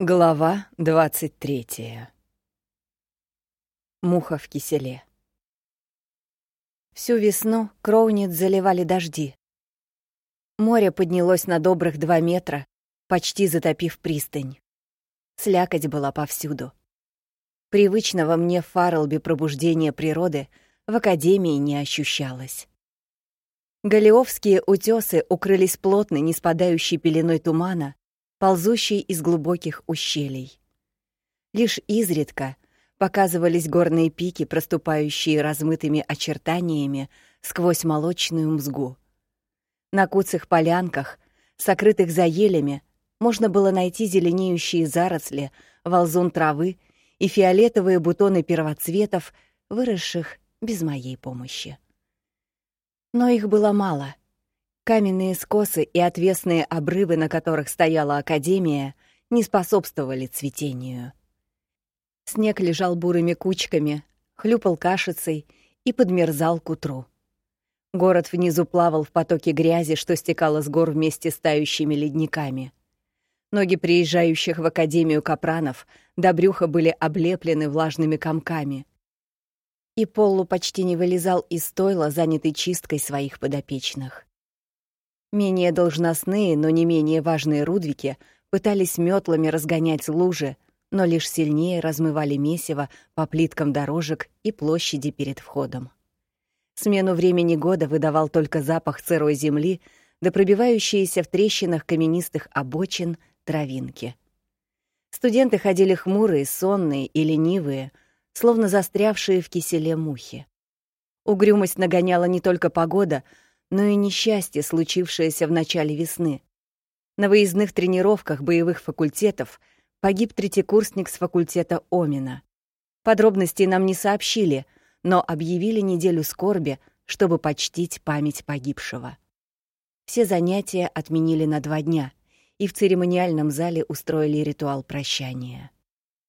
Глава двадцать третья. Муха в киселе. Всю весну Кроуниц заливали дожди. Море поднялось на добрых два метра, почти затопив пристань. Слякоть была повсюду. Привычного мне в Фарлби пробуждения природы в Академии не ощущалось. Галиовские утёсы укрылись плотной, не спадающей пеленой тумана, ползущий из глубоких ущелий. Лишь изредка показывались горные пики, проступающие размытыми очертаниями сквозь молочную мзгу. На куцых полянках, сокрытых за елями, можно было найти зеленеющие заросли, волзун травы и фиолетовые бутоны первоцветов, выросших без моей помощи. Но их было мало — Каменные скосы и отвесные обрывы, на которых стояла академия, не способствовали цветению. Снег лежал бурыми кучками, хлюпал кашицей и подмерзал к утру. Город внизу плавал в потоке грязи, что стекало с гор вместе с тающими ледниками. Ноги приезжающих в академию капранов до брюха были облеплены влажными комками. И Полу почти не вылезал из стойла, занятый чисткой своих подопечных. Менее должностные, но не менее важные Рудвики пытались метлами разгонять лужи, но лишь сильнее размывали месиво по плиткам дорожек и площади перед входом. Смену времени года выдавал только запах сырой земли да пробивающиеся в трещинах каменистых обочин травинки. Студенты ходили хмурые, сонные и ленивые, словно застрявшие в киселе мухи. Угрюмость нагоняла не только погода — но и несчастье, случившееся в начале весны. На выездных тренировках боевых факультетов погиб третьекурсник с факультета Омина. Подробностей нам не сообщили, но объявили неделю скорби, чтобы почтить память погибшего. Все занятия отменили на два дня, и в церемониальном зале устроили ритуал прощания.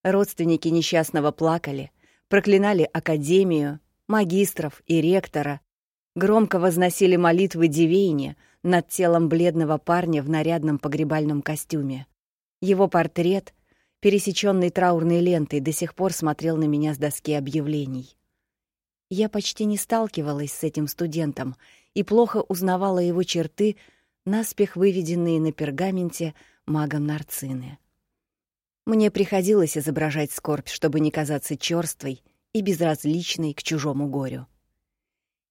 Родственники несчастного плакали, проклинали академию, магистров и ректора, громко возносили молитвы Дивейне над телом бледного парня в нарядном погребальном костюме. Его портрет, пересеченный траурной лентой, до сих пор смотрел на меня с доски объявлений. Я почти не сталкивалась с этим студентом и плохо узнавала его черты, наспех выведенные на пергаменте магом Нарцины. Мне приходилось изображать скорбь, чтобы не казаться чёрствой и безразличной к чужому горю.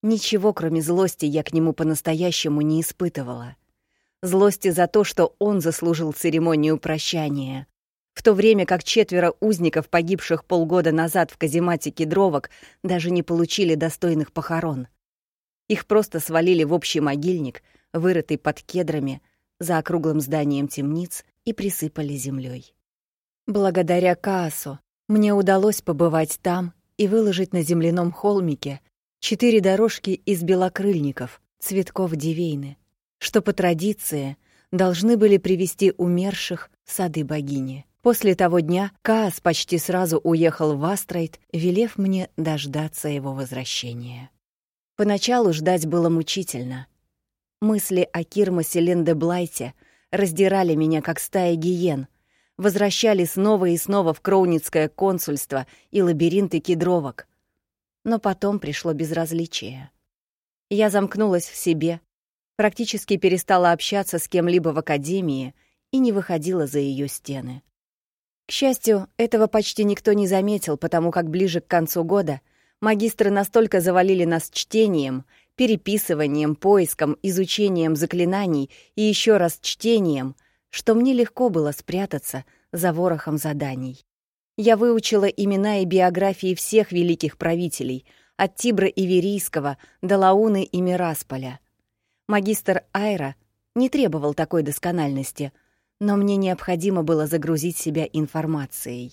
Ничего, кроме злости, я к нему по-настоящему не испытывала. Злости за то, что он заслужил церемонию прощания. В то время как четверо узников, погибших полгода назад в каземате кедровок, даже не получили достойных похорон. Их просто свалили в общий могильник, вырытый под кедрами, за округлым зданием темниц, и присыпали землей. Благодаря Каасу мне удалось побывать там и выложить на земляном холмике четыре дорожки из белокрыльников, цветков дивейны, что по традиции должны были привести умерших в сады богини. После того дня Каас почти сразу уехал в Астрайт, велев мне дождаться его возвращения. Поначалу ждать было мучительно. Мысли о Кирмасе Лендеблайте раздирали меня, как стая гиен, возвращали снова и снова в Кроуницкое консульство и лабиринты кедровок — но потом пришло безразличие. Я замкнулась в себе, практически перестала общаться с кем-либо в академии и не выходила за ее стены. К счастью, этого почти никто не заметил, потому как ближе к концу года магистры настолько завалили нас чтением, переписыванием, поиском, изучением заклинаний и еще раз чтением, что мне легко было спрятаться за ворохом заданий. Я выучила имена и биографии всех великих правителей, от Тибра Иверийского до Лауны и Мирасполя. Магистр Айра не требовал такой доскональности, но мне необходимо было загрузить себя информацией.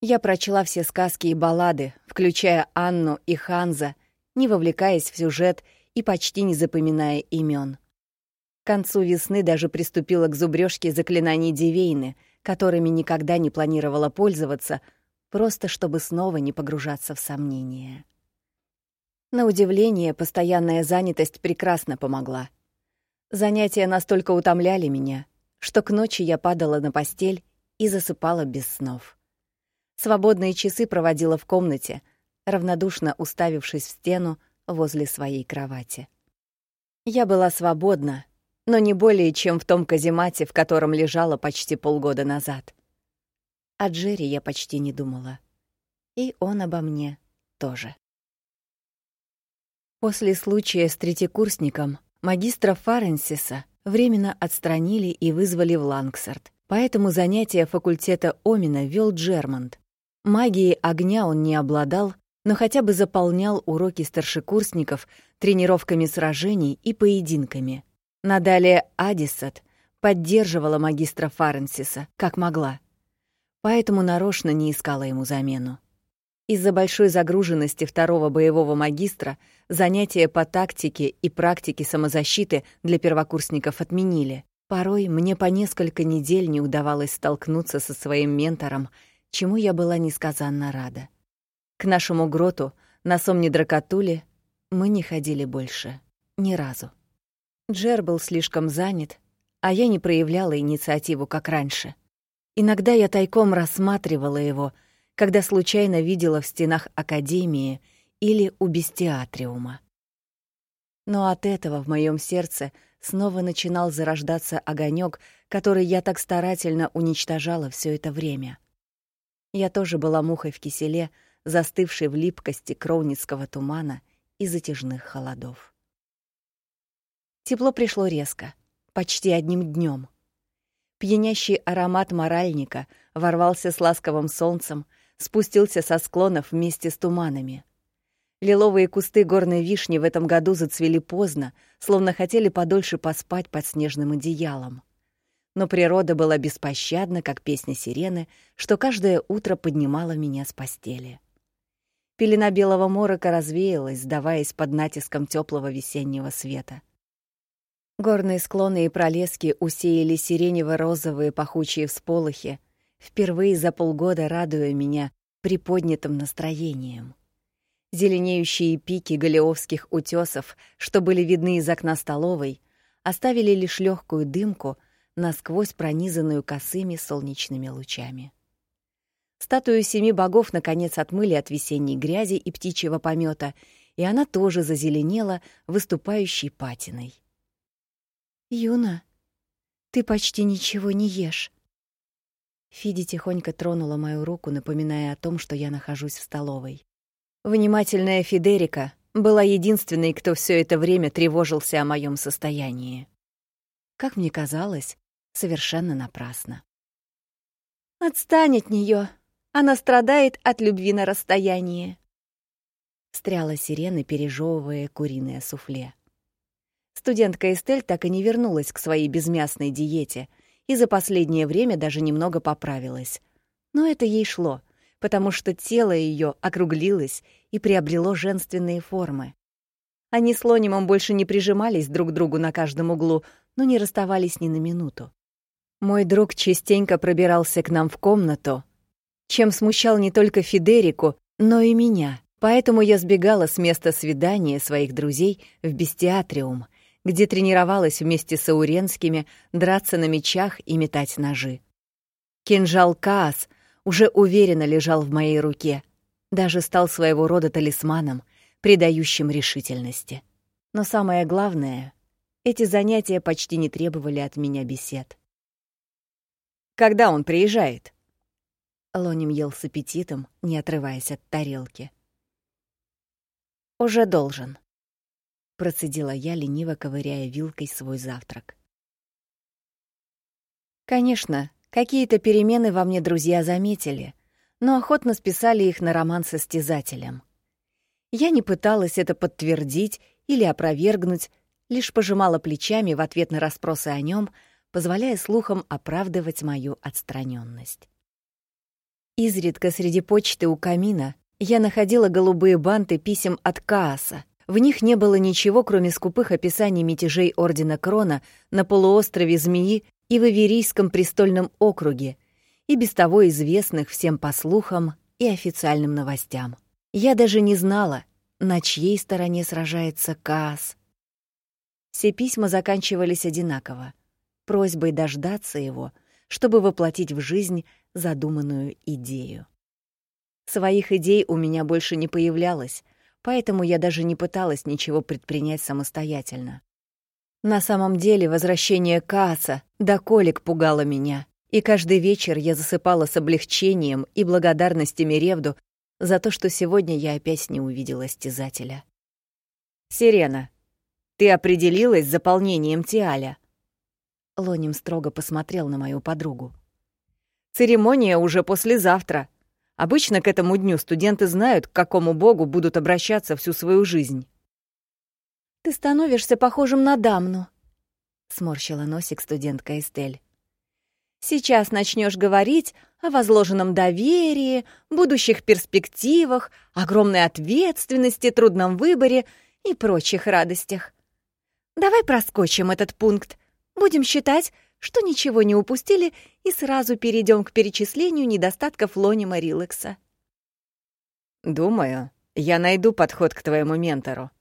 Я прочла все сказки и баллады, включая Анну и Ханза, не вовлекаясь в сюжет и почти не запоминая имен. К концу весны даже приступила к зубрёжке заклинаний Дивейны — которыми никогда не планировала пользоваться, просто чтобы снова не погружаться в сомнения. На удивление, постоянная занятость прекрасно помогла. Занятия настолько утомляли меня, что к ночи я падала на постель и засыпала без снов. Свободные часы проводила в комнате, равнодушно уставившись в стену возле своей кровати. Я была свободна, но не более, чем в том каземате, в котором лежала почти полгода назад. О Джерри я почти не думала. И он обо мне тоже. После случая с третьекурсником магистра Фаренсиса временно отстранили и вызвали в Лангсард. Поэтому занятия факультета Омина вел Джермонт. Магией огня он не обладал, но хотя бы заполнял уроки старшекурсников тренировками сражений и поединками. Надалее Адисат поддерживала магистра Фаренсиса, как могла. Поэтому нарочно не искала ему замену. Из-за большой загруженности второго боевого магистра занятия по тактике и практике самозащиты для первокурсников отменили. Порой мне по несколько недель не удавалось столкнуться со своим ментором, чему я была несказанно рада. К нашему гроту на Сомне Дракатуле мы не ходили больше. Ни разу. Джер был слишком занят, а я не проявляла инициативу, как раньше. Иногда я тайком рассматривала его, когда случайно видела в стенах Академии или у бестиатриума. Но от этого в моем сердце снова начинал зарождаться огонек, который я так старательно уничтожала все это время. Я тоже была мухой в киселе, застывшей в липкости кроуницкого тумана и затяжных холодов. Тепло пришло резко, почти одним днем. Пьянящий аромат моральника ворвался с ласковым солнцем, спустился со склонов вместе с туманами. Лиловые кусты горной вишни в этом году зацвели поздно, словно хотели подольше поспать под снежным одеялом. Но природа была беспощадна, как песня сирены, что каждое утро поднимала меня с постели. Пелена белого морока развеялась, сдаваясь под натиском теплого весеннего света. Горные склоны и пролески усеяли сиренево-розовые пахучие всполохи, впервые за полгода радуя меня приподнятым настроением. Зеленеющие пики галеовских утесов, что были видны из окна столовой, оставили лишь легкую дымку, насквозь пронизанную косыми солнечными лучами. Статую семи богов наконец отмыли от весенней грязи и птичьего помета, и она тоже зазеленела выступающей патиной. «Юна, ты почти ничего не ешь». Фиди тихонько тронула мою руку, напоминая о том, что я нахожусь в столовой. Внимательная Фидерика была единственной, кто все это время тревожился о моем состоянии. Как мне казалось, совершенно напрасно. «Отстань от нее, Она страдает от любви на расстоянии!» Встряла сирена, пережевывая куриное суфле. Студентка Эстель так и не вернулась к своей безмясной диете и за последнее время даже немного поправилась. Но это ей шло — потому что тело ее округлилось и приобрело женственные формы. Они с Лонимом больше не прижимались друг к другу на каждом углу, но не расставались ни на минуту. Мой друг частенько пробирался к нам в комнату, чем смущал не только Федерику, но и меня. Поэтому я сбегала с места свидания своих друзей в бестиатриум, где тренировалась вместе с ауренскими драться на мечах и метать ножи. Кинжал Каас — уже уверенно лежал в моей руке, даже стал своего рода талисманом, придающим решительности. Но самое главное, эти занятия почти не требовали от меня бесед. «Когда он приезжает?» Лоним ел с аппетитом, не отрываясь от тарелки. «Уже должен», — процедила я, лениво ковыряя вилкой свой завтрак. Конечно, Какие-то перемены во мне друзья заметили, но охотно списали их на роман со стязателем. Я не пыталась это подтвердить или опровергнуть, лишь пожимала плечами в ответ на расспросы о нем, позволяя слухам оправдывать мою отстраненность. Изредка среди почты у камина я находила голубые банты писем от Кааса. В них не было ничего, кроме скупых описаний мятежей Ордена Крона на полуострове Змеи и в Иверийском престольном округе, и без того известных всем по слухам и официальным новостям. Я даже не знала, на чьей стороне сражается Каас. Все письма заканчивались одинаково — просьбой дождаться его, чтобы воплотить в жизнь задуманную идею. Своих идей у меня больше не появлялось, поэтому я даже не пыталась ничего предпринять самостоятельно. На самом деле возвращение Кааса до колик пугало меня, и каждый вечер я засыпала с облегчением и благодарностями Ревду за то, что сегодня я опять не увидела стязателя. «Сирена, ты определилась с заполнением Тиаля?» Лоним строго посмотрел на мою подругу. «Церемония уже послезавтра. Обычно к этому дню студенты знают, к какому богу будут обращаться всю свою жизнь». «Ты становишься похожим на Дамну», — сморщила носик студентка Эстель. «Сейчас начнешь говорить о возложенном доверии, будущих перспективах, огромной ответственности, трудном выборе и прочих радостях. Давай проскочим этот пункт. Будем считать, что ничего не упустили, и сразу перейдем к перечислению недостатков Лонима Риллекса. «Думаю, я найду подход к твоему ментору».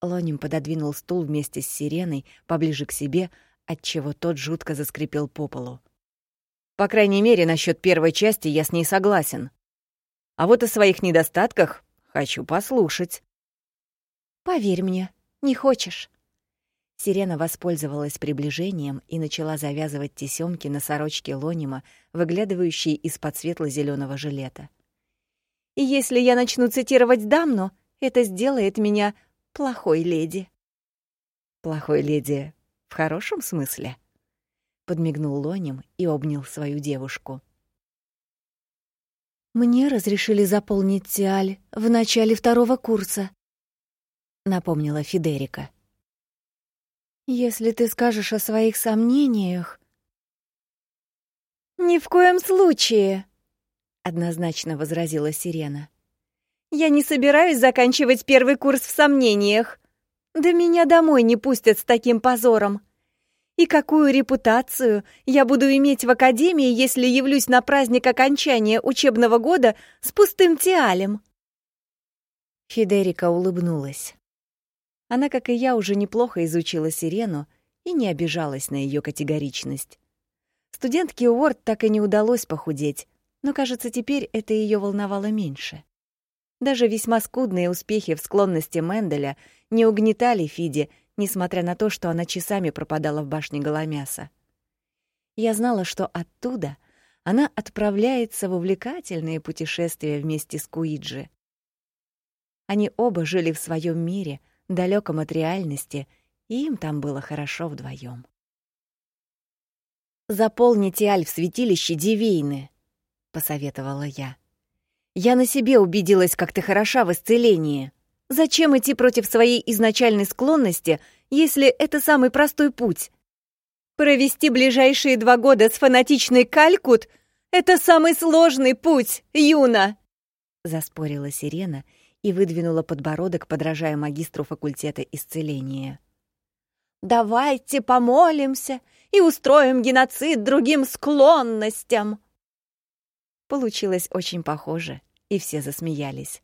Лоним пододвинул стул вместе с сиреной поближе к себе, отчего тот жутко заскрипел по полу. «По крайней мере, насчет первой части я с ней согласен. А вот о своих недостатках хочу послушать». «Поверь мне, не хочешь». Сирена воспользовалась приближением и начала завязывать тесёмки на сорочке Лонима, выглядывающей из-под светло зеленого жилета. «И если я начну цитировать Дамну, это сделает меня плохой леди». «Плохой леди в хорошем смысле?» — подмигнул Лоним и обнял свою девушку. «Мне разрешили заполнить Тиаль в начале второго курса», — напомнила Федерика. Если ты скажешь о своих сомнениях... «Ни в коем случае!» — однозначно возразила Сирена. «Я не собираюсь заканчивать первый курс в сомнениях. Да меня домой не пустят с таким позором. И какую репутацию я буду иметь в академии, если явлюсь на праздник окончания учебного года с пустым тиалем?» Федерика улыбнулась. Она, как и я, уже неплохо изучила сирену и не обижалась на ее категоричность. Студентке Уорд так и не удалось похудеть, но, кажется, теперь это ее волновало меньше. Даже весьма скудные успехи в склонности Менделя не угнетали Фиди, несмотря на то, что она часами пропадала в башне Голомяса. Я знала, что оттуда она отправляется в увлекательные путешествия вместе с Куиджи. Они оба жили в своем мире — далеком от реальности, и им там было хорошо вдвоем. «Заполните Аль в святилище Дивейны», — посоветовала я. «Я на себе убедилась, как ты хороша в исцелении. Зачем идти против своей изначальной склонности, если это самый простой путь? Провести ближайшие два года с фанатичной Калькут — это самый сложный путь, Юна!» — заспорила Сирена — и выдвинула подбородок, подражая магистру факультета исцеления. «Давайте помолимся и устроим геноцид другим склонностям!» Получилось очень похоже, и все засмеялись.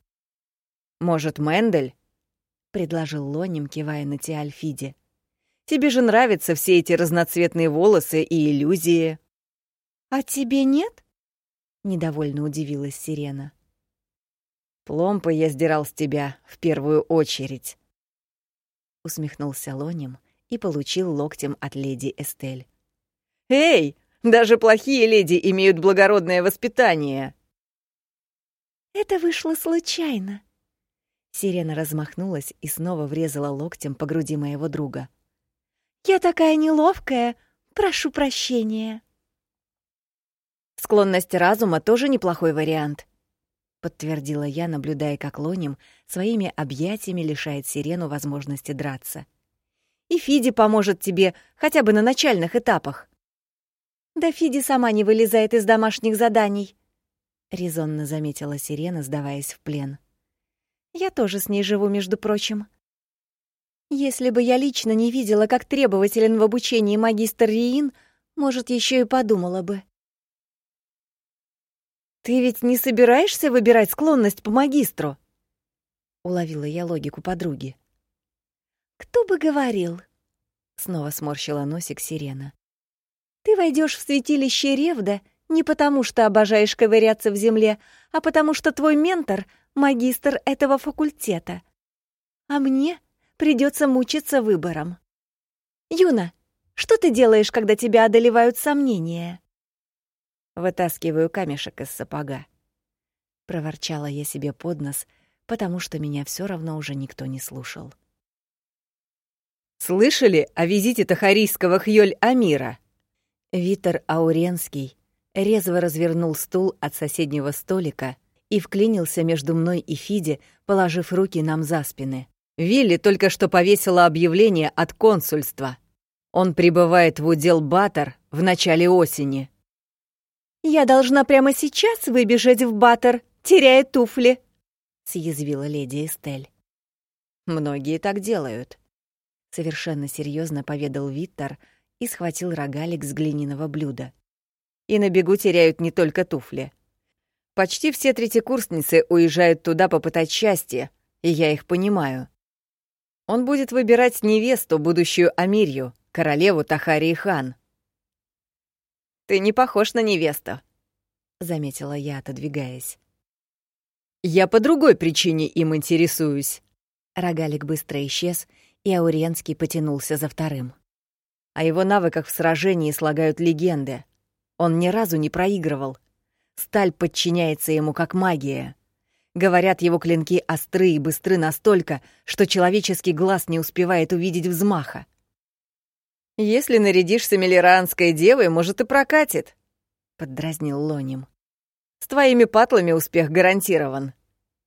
«Может, Мендель?» — предложил Лоним, кивая на Тиальфиде. «Тебе же нравятся все эти разноцветные волосы и иллюзии». «А тебе нет?» — недовольно удивилась Сирена. Пломпы я сдирал с тебя в первую очередь. Усмехнулся Лоним и получил локтем от леди Эстель. Эй, даже плохие леди имеют благородное воспитание. Это вышло случайно. Сирена размахнулась и снова врезала локтем по груди моего друга. Я такая неловкая, прошу прощения. Склонность разума тоже неплохой вариант, — подтвердила я, наблюдая, как Лоним своими объятиями лишает Сирену возможности драться. «И Фиди поможет тебе хотя бы на начальных этапах». «Да Фиди сама не вылезает из домашних заданий», — резонно заметила Сирена, сдаваясь в плен. «Я тоже с ней живу, между прочим». «Если бы я лично не видела, как требователен в обучении магистр Риин, может, еще и подумала бы». «Ты ведь не собираешься выбирать склонность по магистру?» Уловила я логику подруги. «Кто бы говорил?» Снова сморщила носик сирена. Ты войдешь в святилище Ревда не потому, что обожаешь ковыряться в земле, а потому что твой ментор — магистр этого факультета. А мне придется мучиться выбором. Юна, что ты делаешь, когда тебя одолевают сомнения? Вытаскиваю камешек из сапога. Проворчала я себе под нос, потому что меня все равно уже никто не слушал. «Слышали о визите тахарийского Хьёль-Амира?» Витер Ауренский резво развернул стул от соседнего столика и вклинился между мной и Фиди, положив руки нам за спины. Вилли только что повесила объявление от консульства. Он прибывает в удел Баттер в начале осени. «Я должна прямо сейчас выбежать в Баттер, теряя туфли», — съязвила леди Эстель. «Многие так делают», — совершенно серьезно поведал Виттер, — и схватил рогалик с глиняного блюда. И на бегу теряют не только туфли. Почти все третьекурсницы уезжают туда попытать счастье, и я их понимаю. Он будет выбирать невесту, будущую Амирью, королеву Тахарии хан. «Ты не похож на невесту», — заметила я, отодвигаясь. «Я по другой причине им интересуюсь». Рогалик быстро исчез, и Ауренский потянулся за вторым. О его навыках в сражении слагают легенды. Он ни разу не проигрывал. Сталь подчиняется ему как магия. Говорят, его клинки остры и быстры настолько, что человеческий глаз не успевает увидеть взмаха. «Если нарядишься милеранской девой, может, и прокатит», — поддразнил Лоним. «С твоими патлами успех гарантирован.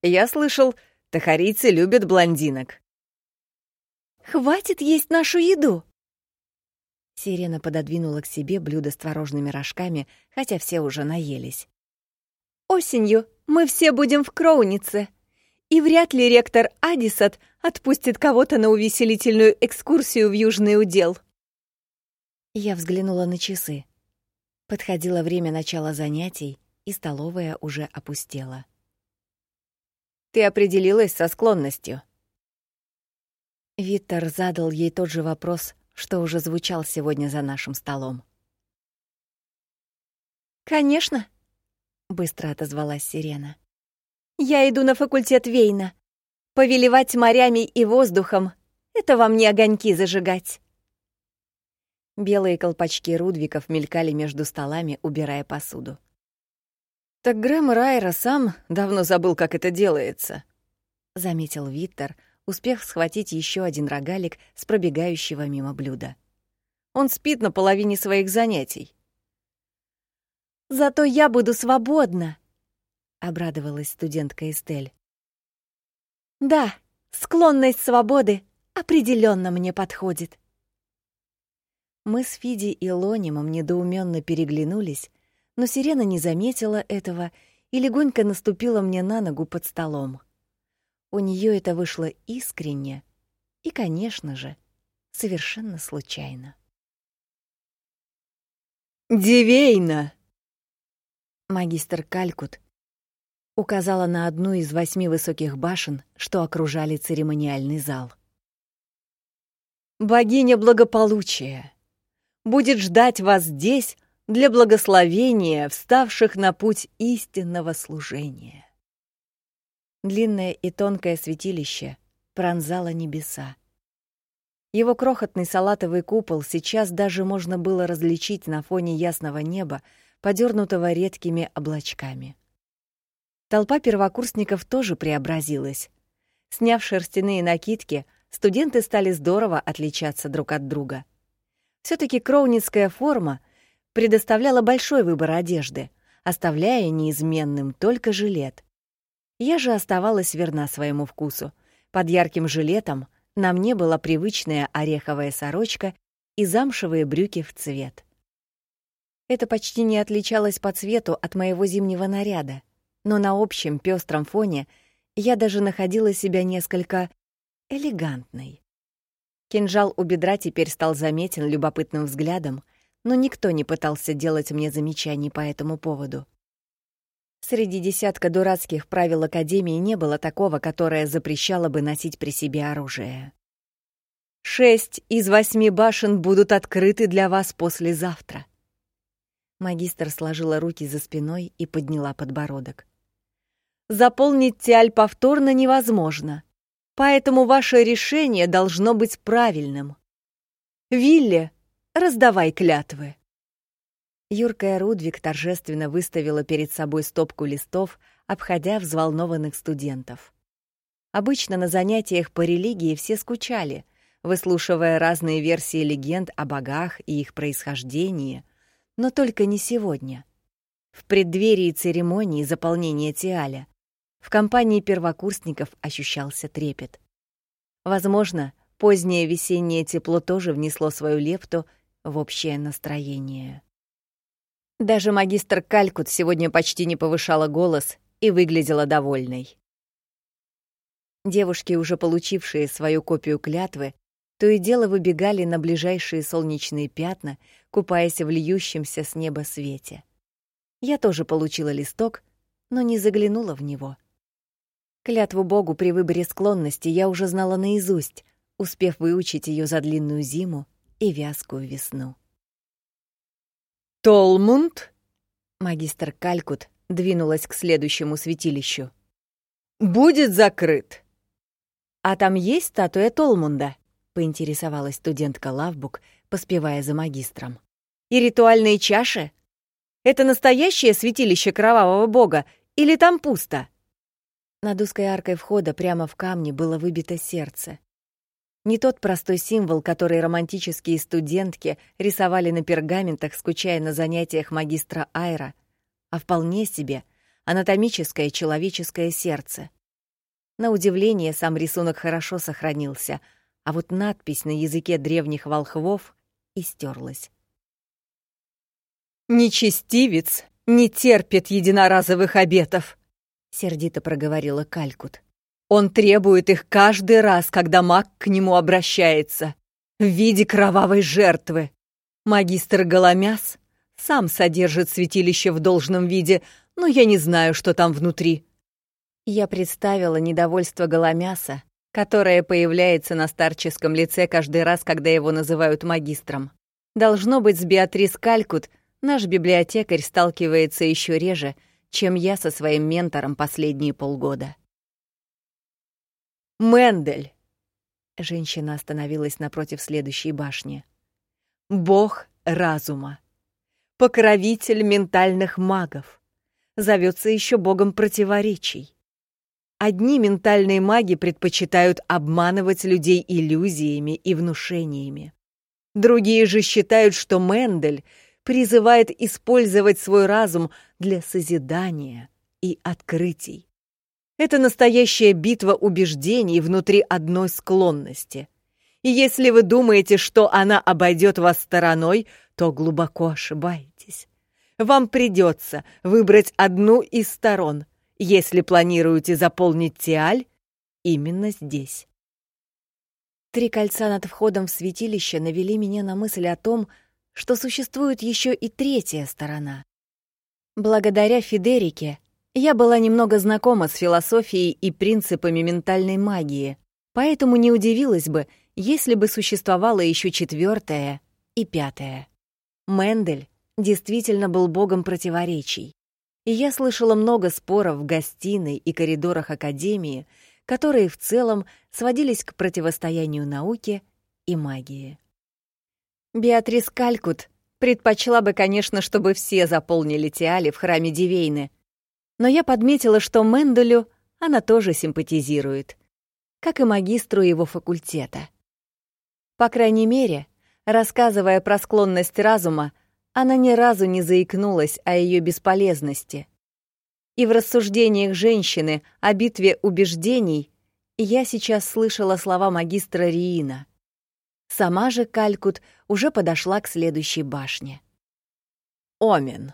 Я слышал, тахарийцы любят блондинок». «Хватит есть нашу еду!» Сирена пододвинула к себе блюдо с творожными рожками, хотя все уже наелись. «Осенью мы все будем в Кроунице, и вряд ли ректор Адисат отпустит кого-то на увеселительную экскурсию в Южный удел». Я взглянула на часы. Подходило время начала занятий, и столовая уже опустела. «Ты определилась со склонностью?» Виттер задал ей тот же вопрос, что уже звучал сегодня за нашим столом. «Конечно», — быстро отозвалась Сирена. «Я иду на факультет Вейна. Повелевать морями и воздухом — это вам не огоньки зажигать». Белые колпачки Рудвиков мелькали между столами, убирая посуду. «Так Грэм Райра сам давно забыл, как это делается», — заметил Виттер, — успев схватить еще один рогалик с пробегающего мимо блюда. «Он спит на половине своих занятий». «Зато я буду свободна», — обрадовалась студентка Эстель. «Да, склонность свободы определенно мне подходит». Мы с Фиди и Лонимом недоуменно переглянулись, но Сирена не заметила этого и легонько наступила мне на ногу под столом. У нее это вышло искренне и, конечно же, совершенно случайно. «Дивейна!» Магистр Калькут указала на одну из восьми высоких башен, что окружали церемониальный зал. «Богиня благополучия будет ждать вас здесь для благословения вставших на путь истинного служения». Длинное и тонкое святилище пронзало небеса. Его крохотный салатовый купол сейчас даже можно было различить на фоне ясного неба, подернутого редкими облачками. Толпа первокурсников тоже преобразилась. Сняв шерстяные накидки, студенты стали здорово отличаться друг от друга. Все таки кроуницкая форма предоставляла большой выбор одежды, оставляя неизменным только жилет. Я же оставалась верна своему вкусу. Под ярким жилетом на мне была привычная ореховая сорочка и замшевые брюки в цвет. Это почти не отличалось по цвету от моего зимнего наряда, но на общем пестром фоне я даже находила себя несколько элегантной. Кинжал у бедра теперь стал заметен любопытным взглядом, но никто не пытался делать мне замечаний по этому поводу. Среди десятка дурацких правил Академии не было такого, которое запрещало бы носить при себе оружие. «Шесть из восьми башен будут открыты для вас послезавтра», Магистр сложила руки за спиной и подняла подбородок. Заполнить тиаль повторно невозможно, поэтому ваше решение должно быть правильным. Вилли, раздавай клятвы. Юркая Рудвик торжественно выставила перед собой стопку листов, обходя взволнованных студентов. Обычно на занятиях по религии все скучали, выслушивая разные версии легенд о богах и их происхождении, но только не сегодня. В преддверии церемонии заполнения тиаля в компании первокурсников ощущался трепет. Возможно, позднее весеннее тепло тоже внесло свою лепту в общее настроение. Даже магистр Калькут сегодня почти не повышала голос и выглядела довольной. Девушки, уже получившие свою копию клятвы, то и дело выбегали на ближайшие солнечные пятна, купаясь в льющемся с неба свете. Я тоже получила листок, но не заглянула в него. Клятву Богу при выборе склонности я уже знала наизусть, успев выучить ее за длинную зиму и вязкую весну. «Толмунд?» Магистр Калькут двинулась к следующему святилищу. «Будет закрыт!» «А там есть статуя Толмунда?» — поинтересовалась студентка Лавбук, поспевая за магистром. «И ритуальные чаши? Это настоящее святилище кровавого бога или там пусто?» Над узкой аркой входа прямо в камне было выбито сердце. Не тот простой символ, который романтические студентки рисовали на пергаментах, скучая на занятиях магистра Айра, а вполне себе анатомическое человеческое сердце. На удивление, сам рисунок хорошо сохранился, а вот надпись на языке древних волхвов истерлась. «Нечестивец не терпит единоразовых обетов», — сердито проговорила Калькут. Он требует их каждый раз, когда маг к нему обращается, в виде кровавой жертвы. Магистр Голомяс сам содержит святилище в должном виде, но я не знаю, что там внутри. Я представила недовольство Голомяса, которое появляется на старческом лице каждый раз, когда его называют магистром. Должно быть, с Беатрис Калькут наш библиотекарь сталкивается еще реже, чем я со своим ментором последние полгода. Мендель. Женщина остановилась напротив следующей башни. Бог разума. Покровитель ментальных магов. Зовется еще богом противоречий. Одни ментальные маги предпочитают обманывать людей иллюзиями и внушениями. Другие же считают, что Мендель призывает использовать свой разум для созидания и открытий. Это настоящая битва убеждений внутри одной склонности. И если вы думаете, что она обойдет вас стороной, то глубоко ошибаетесь. Вам придется выбрать одну из сторон, если планируете заполнить тиаль именно здесь. Три кольца над входом в святилище навели меня на мысль о том, что существует еще и третья сторона. Благодаря Федерике я была немного знакома с философией и принципами ментальной магии, поэтому не удивилась бы, если бы существовало еще четвертое и пятое. Мендель действительно был богом противоречий. И я слышала много споров в гостиной и коридорах Академии, которые в целом сводились к противостоянию науке и магии. Беатрис Калькут предпочла бы, конечно, чтобы все заполнили тиали в храме Дивейны — но я подметила, что Менделю она тоже симпатизирует, как и магистру его факультета. По крайней мере, рассказывая про склонность разума, она ни разу не заикнулась о ее бесполезности. И в рассуждениях женщины о битве убеждений я сейчас слышала слова магистра Риина. Сама же Калькут уже подошла к следующей башне. «Омен»,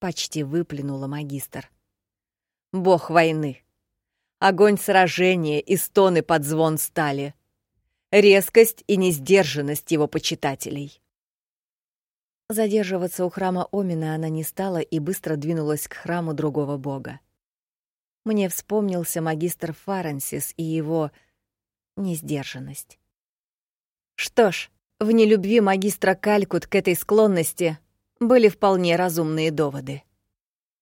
почти выплюнула магистр. Бог войны. Огонь сражения и стоны под звон стали. Резкость и несдержанность его почитателей. Задерживаться у храма Омина она не стала и быстро двинулась к храму другого бога. Мне вспомнился магистр Фаренсис и его несдержанность. Что ж, в нелюбви магистра Калькут к этой склонности были вполне разумные доводы.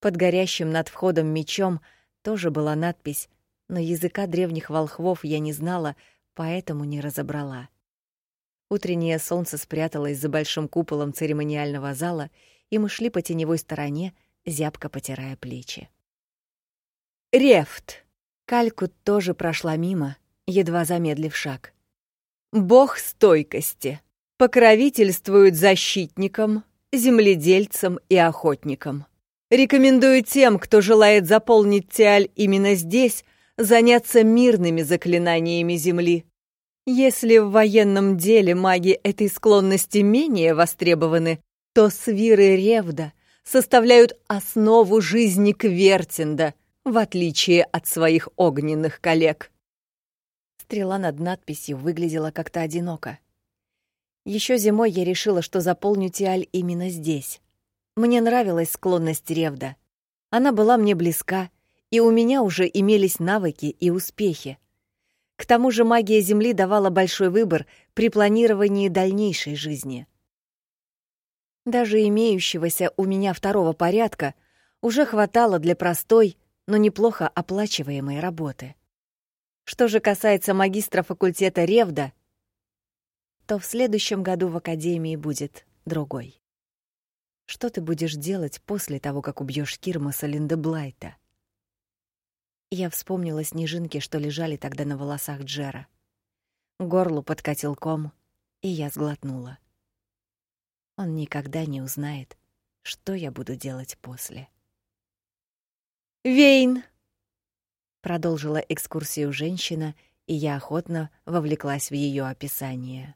Под горящим над входом мечом тоже была надпись, но языка древних волхвов я не знала, поэтому не разобрала. Утреннее солнце спряталось за большим куполом церемониального зала, и мы шли по теневой стороне, зябко потирая плечи. Рефт. Калькут тоже прошла мимо, едва замедлив шаг. Бог стойкости. Покровительствует защитникам, земледельцам и охотникам. Рекомендую тем, кто желает заполнить Тиаль именно здесь, заняться мирными заклинаниями земли. Если в военном деле маги этой склонности менее востребованы, то свиры Ревда составляют основу жизни Квертинда, в отличие от своих огненных коллег. Стрела над надписью выглядела как-то одиноко. Еще зимой я решила, что заполню Тиаль именно здесь. Мне нравилась склонность Ревда. Она была мне близка, и у меня уже имелись навыки и успехи. К тому же магия Земли давала большой выбор при планировании дальнейшей жизни. Даже имеющегося у меня второго порядка уже хватало для простой, но неплохо оплачиваемой работы. Что же касается магистра факультета Ревда, то в следующем году в академии будет другой. Что ты будешь делать после того, как убьешь Кирмаса Линдеблайта? Я вспомнила снежинки, что лежали тогда на волосах Джера. Горлу подкатил ком, и я сглотнула. Он никогда не узнает, что я буду делать после. «Вейн!» — продолжила экскурсию женщина, и я охотно вовлеклась в ее описание.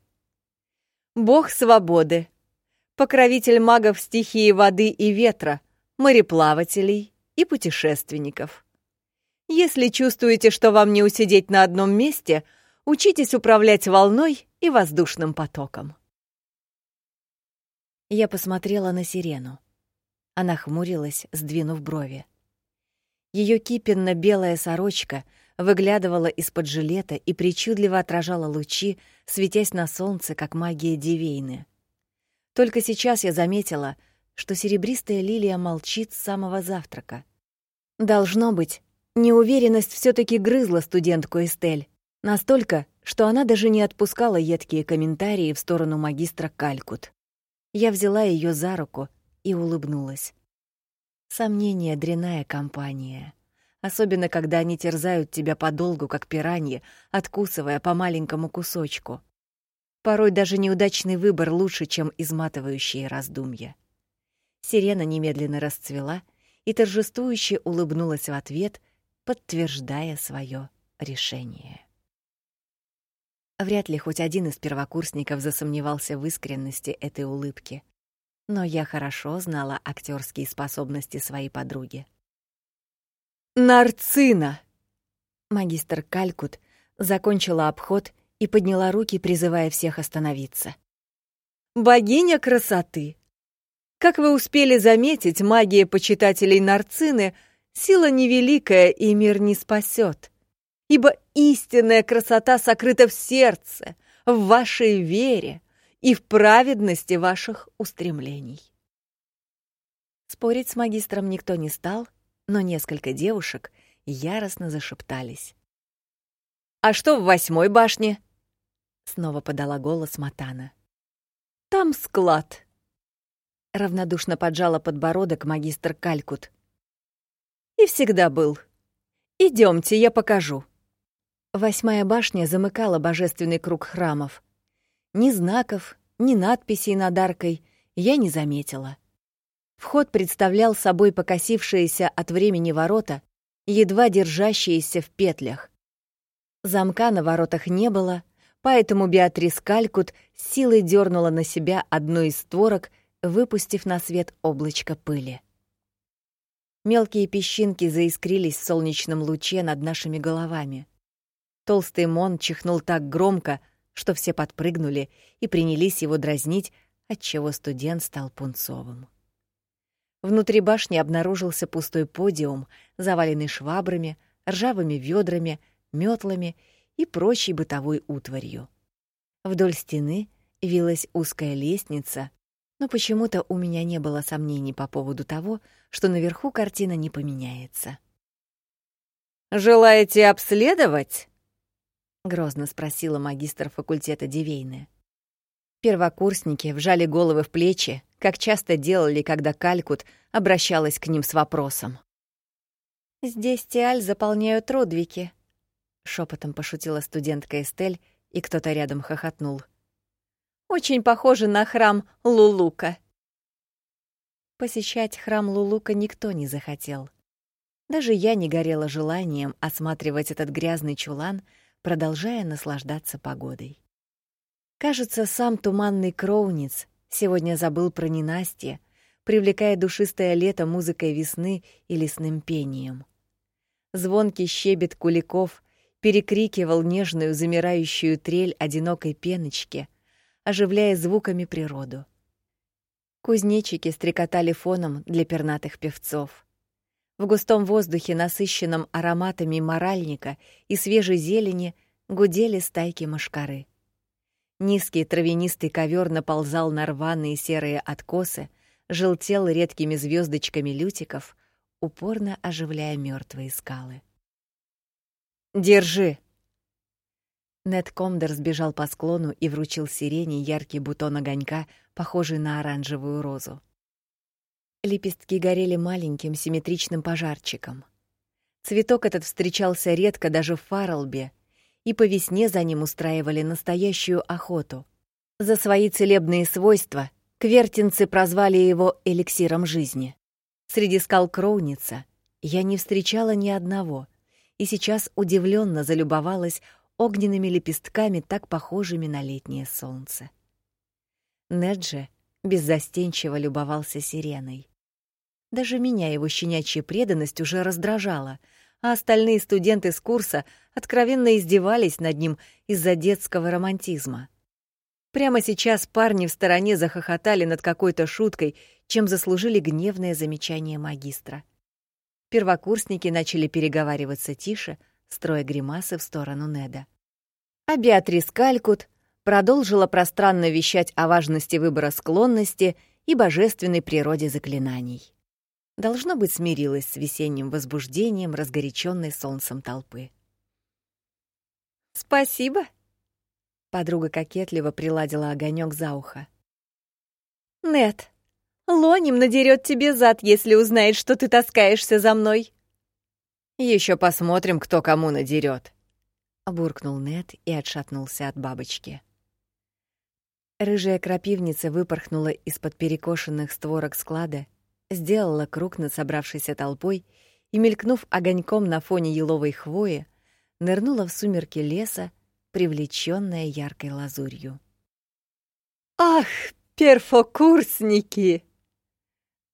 «Бог свободы!» покровитель магов стихии воды и ветра, мореплавателей и путешественников. Если чувствуете, что вам не усидеть на одном месте, учитесь управлять волной и воздушным потоком. Я посмотрела на сирену. Она хмурилась, сдвинув брови. Ее кипенно-белая сорочка выглядывала из-под жилета и причудливо отражала лучи, светясь на солнце, как магия Дивейны. Только сейчас я заметила, что серебристая лилия молчит с самого завтрака. Должно быть, неуверенность все таки грызла студентку Эстель. Настолько, что она даже не отпускала едкие комментарии в сторону магистра Калькут. Я взяла ее за руку и улыбнулась. Сомнение — дрянная компания. Особенно, когда они терзают тебя подолгу, как пираньи, откусывая по маленькому кусочку. Порой даже неудачный выбор лучше, чем изматывающие раздумья. Сирена немедленно расцвела и торжествующе улыбнулась в ответ, подтверждая свое решение. Вряд ли хоть один из первокурсников засомневался в искренности этой улыбки, но я хорошо знала актерские способности своей подруги. «Нарцина!» Магистр Калькут закончила обход и подняла руки, призывая всех остановиться. «Богиня красоты! Как вы успели заметить, магия почитателей Нарцины — сила невеликая, и мир не спасет, ибо истинная красота сокрыта в сердце, в вашей вере и в праведности ваших устремлений». Спорить с магистром никто не стал, но несколько девушек яростно зашептались. «А что в восьмой башне?» Снова подала голос Матана. «Там склад!» Равнодушно поджала подбородок магистр Калькут. «И всегда был. Идемте, я покажу». Восьмая башня замыкала божественный круг храмов. Ни знаков, ни надписей над аркой я не заметила. Вход представлял собой покосившиеся от времени ворота, едва держащиеся в петлях. Замка на воротах не было, поэтому Беатрис Калькут силой дернула на себя одну из створок, выпустив на свет облачко пыли. Мелкие песчинки заискрились в солнечном луче над нашими головами. Толстый Мон чихнул так громко, что все подпрыгнули и принялись его дразнить, отчего студент стал пунцовым. Внутри башни обнаружился пустой подиум, заваленный швабрами, ржавыми ведрами, метлами и прочей бытовой утварью. Вдоль стены вилась узкая лестница, Но почему-то у меня не было сомнений по поводу того, что наверху картина не поменяется. «Желаете обследовать?» — грозно спросила магистр факультета Дивейны. Первокурсники вжали головы в плечи, как часто делали, когда Калькут обращалась к ним с вопросом. «Здесь Тиаль заполняют родвики», — шепотом пошутила студентка Эстель, и кто-то рядом хохотнул. «Очень похоже на храм Лулука». Посещать храм Лулука никто не захотел. Даже я не горела желанием осматривать этот грязный чулан, продолжая наслаждаться погодой. Кажется, сам туманный кроуниц сегодня забыл про ненастье, привлекая душистое лето музыкой весны и лесным пением. Звонкий щебет куликов перекрикивал нежную замирающую трель одинокой пеночки, оживляя звуками природу. Кузнечики стрекотали фоном для пернатых певцов. В густом воздухе, насыщенном ароматами моральника и свежей зелени, гудели стайки мошкары. Низкий травянистый ковер наползал на рваные серые откосы, желтел редкими звездочками лютиков, упорно оживляя мертвые скалы. «Держи!» Нед Комдер сбежал по склону и вручил сирене яркий бутон огонька, похожий на оранжевую розу. Лепестки горели маленьким симметричным пожарчиком. Цветок этот встречался редко даже в Фарлбе, и по весне за ним устраивали настоящую охоту. За свои целебные свойства квертинцы прозвали его эликсиром жизни. Среди скал Кроуница я не встречала ни одного, и сейчас удивленно залюбовалась огненными лепестками, так похожими на летнее солнце. Неджи беззастенчиво любовался сиреной. Даже меня его щенячья преданность уже раздражала — а остальные студенты с курса откровенно издевались над ним из-за детского романтизма. Прямо сейчас парни в стороне захохотали над какой-то шуткой, чем заслужили гневное замечание магистра. Первокурсники начали переговариваться тише, строя гримасы в сторону Неда. А Беатрис Калькут продолжила пространно вещать о важности выбора склонности и божественной природе заклинаний должно быть, смирилась с весенним возбуждением разгоряченной солнцем толпы. «Спасибо!» Подруга кокетливо приладила огонек за ухо. «Нет, Лоним надерет тебе зад, если узнает, что ты таскаешься за мной». Еще посмотрим, кто кому надерет. Буркнул Нет и отшатнулся от бабочки. Рыжая крапивница выпорхнула из-под перекошенных створок склада сделала круг над собравшейся толпой и, мелькнув огоньком на фоне еловой хвои, нырнула в сумерки леса, привлечённая яркой лазурью. «Ах, перфокурсники!»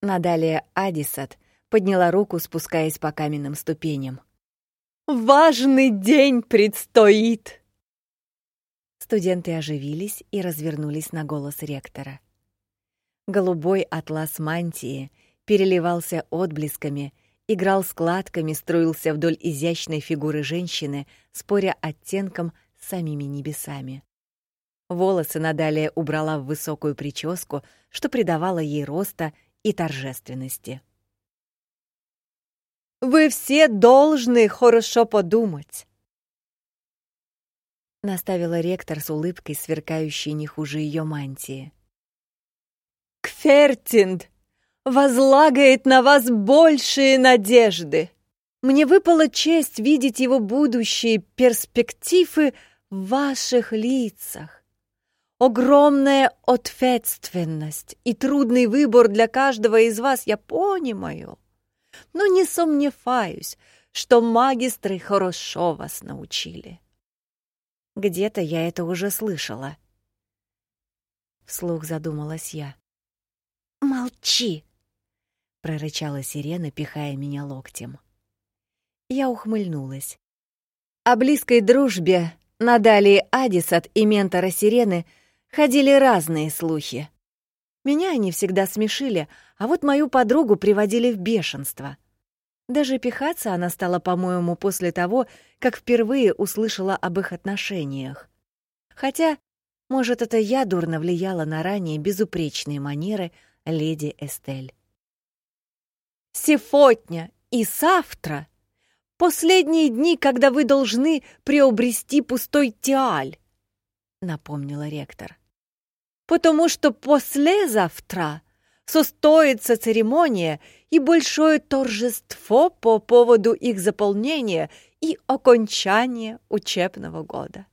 Надалия Адисат подняла руку, спускаясь по каменным ступеням. «Важный день предстоит!» Студенты оживились и развернулись на голос ректора. Голубой атлас мантии переливался отблесками, играл складками, струился вдоль изящной фигуры женщины, споря оттенком с самими небесами. Волосы Надалия убрала в высокую прическу, что придавало ей роста и торжественности. «Вы все должны хорошо подумать!» Наставила ректор с улыбкой, сверкающей не хуже ее мантии. «Кфертинд возлагает на вас большие надежды. Мне выпала честь видеть его будущие перспективы в ваших лицах. Огромная ответственность и трудный выбор для каждого из вас я понимаю. Но не сомневаюсь, что магистры хорошо вас научили. Где-то я это уже слышала. Вслух задумалась я. Молчи, — прорычала сирена, пихая меня локтем. Я ухмыльнулась. О близкой дружбе Надали Адисат и ментора сирены ходили разные слухи. Меня они всегда смешили, а вот мою подругу приводили в бешенство. Даже пихаться она стала, по-моему, после того, как впервые услышала об их отношениях. Хотя Может, это я дурно влияла на ранее безупречные манеры леди Эстель. «Сегодня и завтра — последние дни, когда вы должны приобрести пустой тиаль», — напомнила ректор. «Потому что послезавтра состоится церемония и большое торжество по поводу их заполнения и окончания учебного года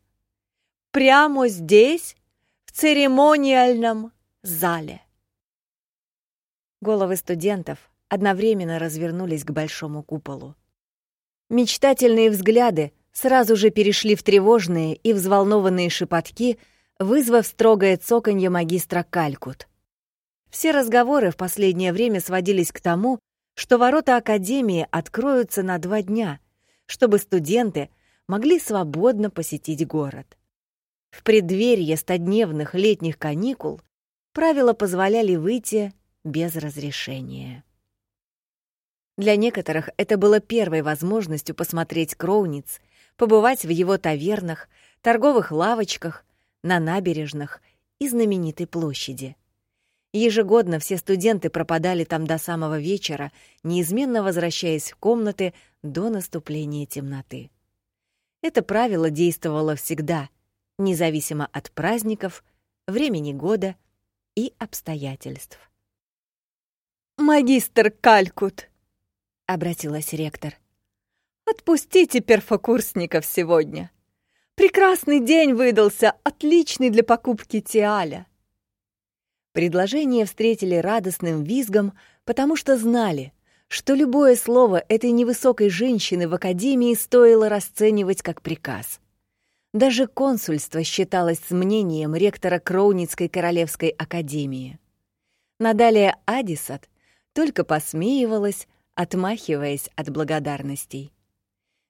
прямо здесь, в церемониальном зале. Головы студентов одновременно развернулись к большому куполу. Мечтательные взгляды сразу же перешли в тревожные и взволнованные шепотки, вызвав строгое цоканье магистра Калькут. Все разговоры в последнее время сводились к тому, что ворота Академии откроются на два дня, чтобы студенты могли свободно посетить город. В преддверии стодневных летних каникул правила позволяли выйти без разрешения. Для некоторых это было первой возможностью посмотреть Кроуниц, побывать в его тавернах, торговых лавочках, на набережных и знаменитой площади. Ежегодно все студенты пропадали там до самого вечера, неизменно возвращаясь в комнаты до наступления темноты. Это правило действовало всегда, независимо от праздников, времени года и обстоятельств. «Магистр Калькут!» — обратилась ректор. «Отпустите перфокурсников сегодня. Прекрасный день выдался, отличный для покупки тиаля». Предложение встретили радостным визгом, потому что знали, что любое слово этой невысокой женщины в академии стоило расценивать как приказ. Даже консульство считалось с мнением ректора Кроуницкой Королевской Академии. Надалия Адисат только посмеивалась, отмахиваясь от благодарностей.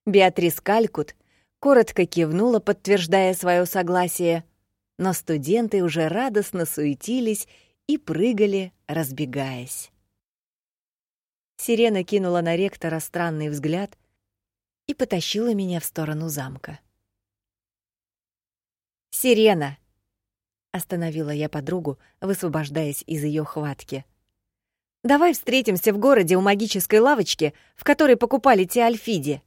Беатрис Калькут коротко кивнула, подтверждая свое согласие, но студенты уже радостно суетились и прыгали, разбегаясь. Сирена кинула на ректора странный взгляд и потащила меня в сторону замка. «Сирена!» — остановила я подругу, высвобождаясь из ее хватки. «Давай встретимся в городе у магической лавочки, в которой покупали те альфиди».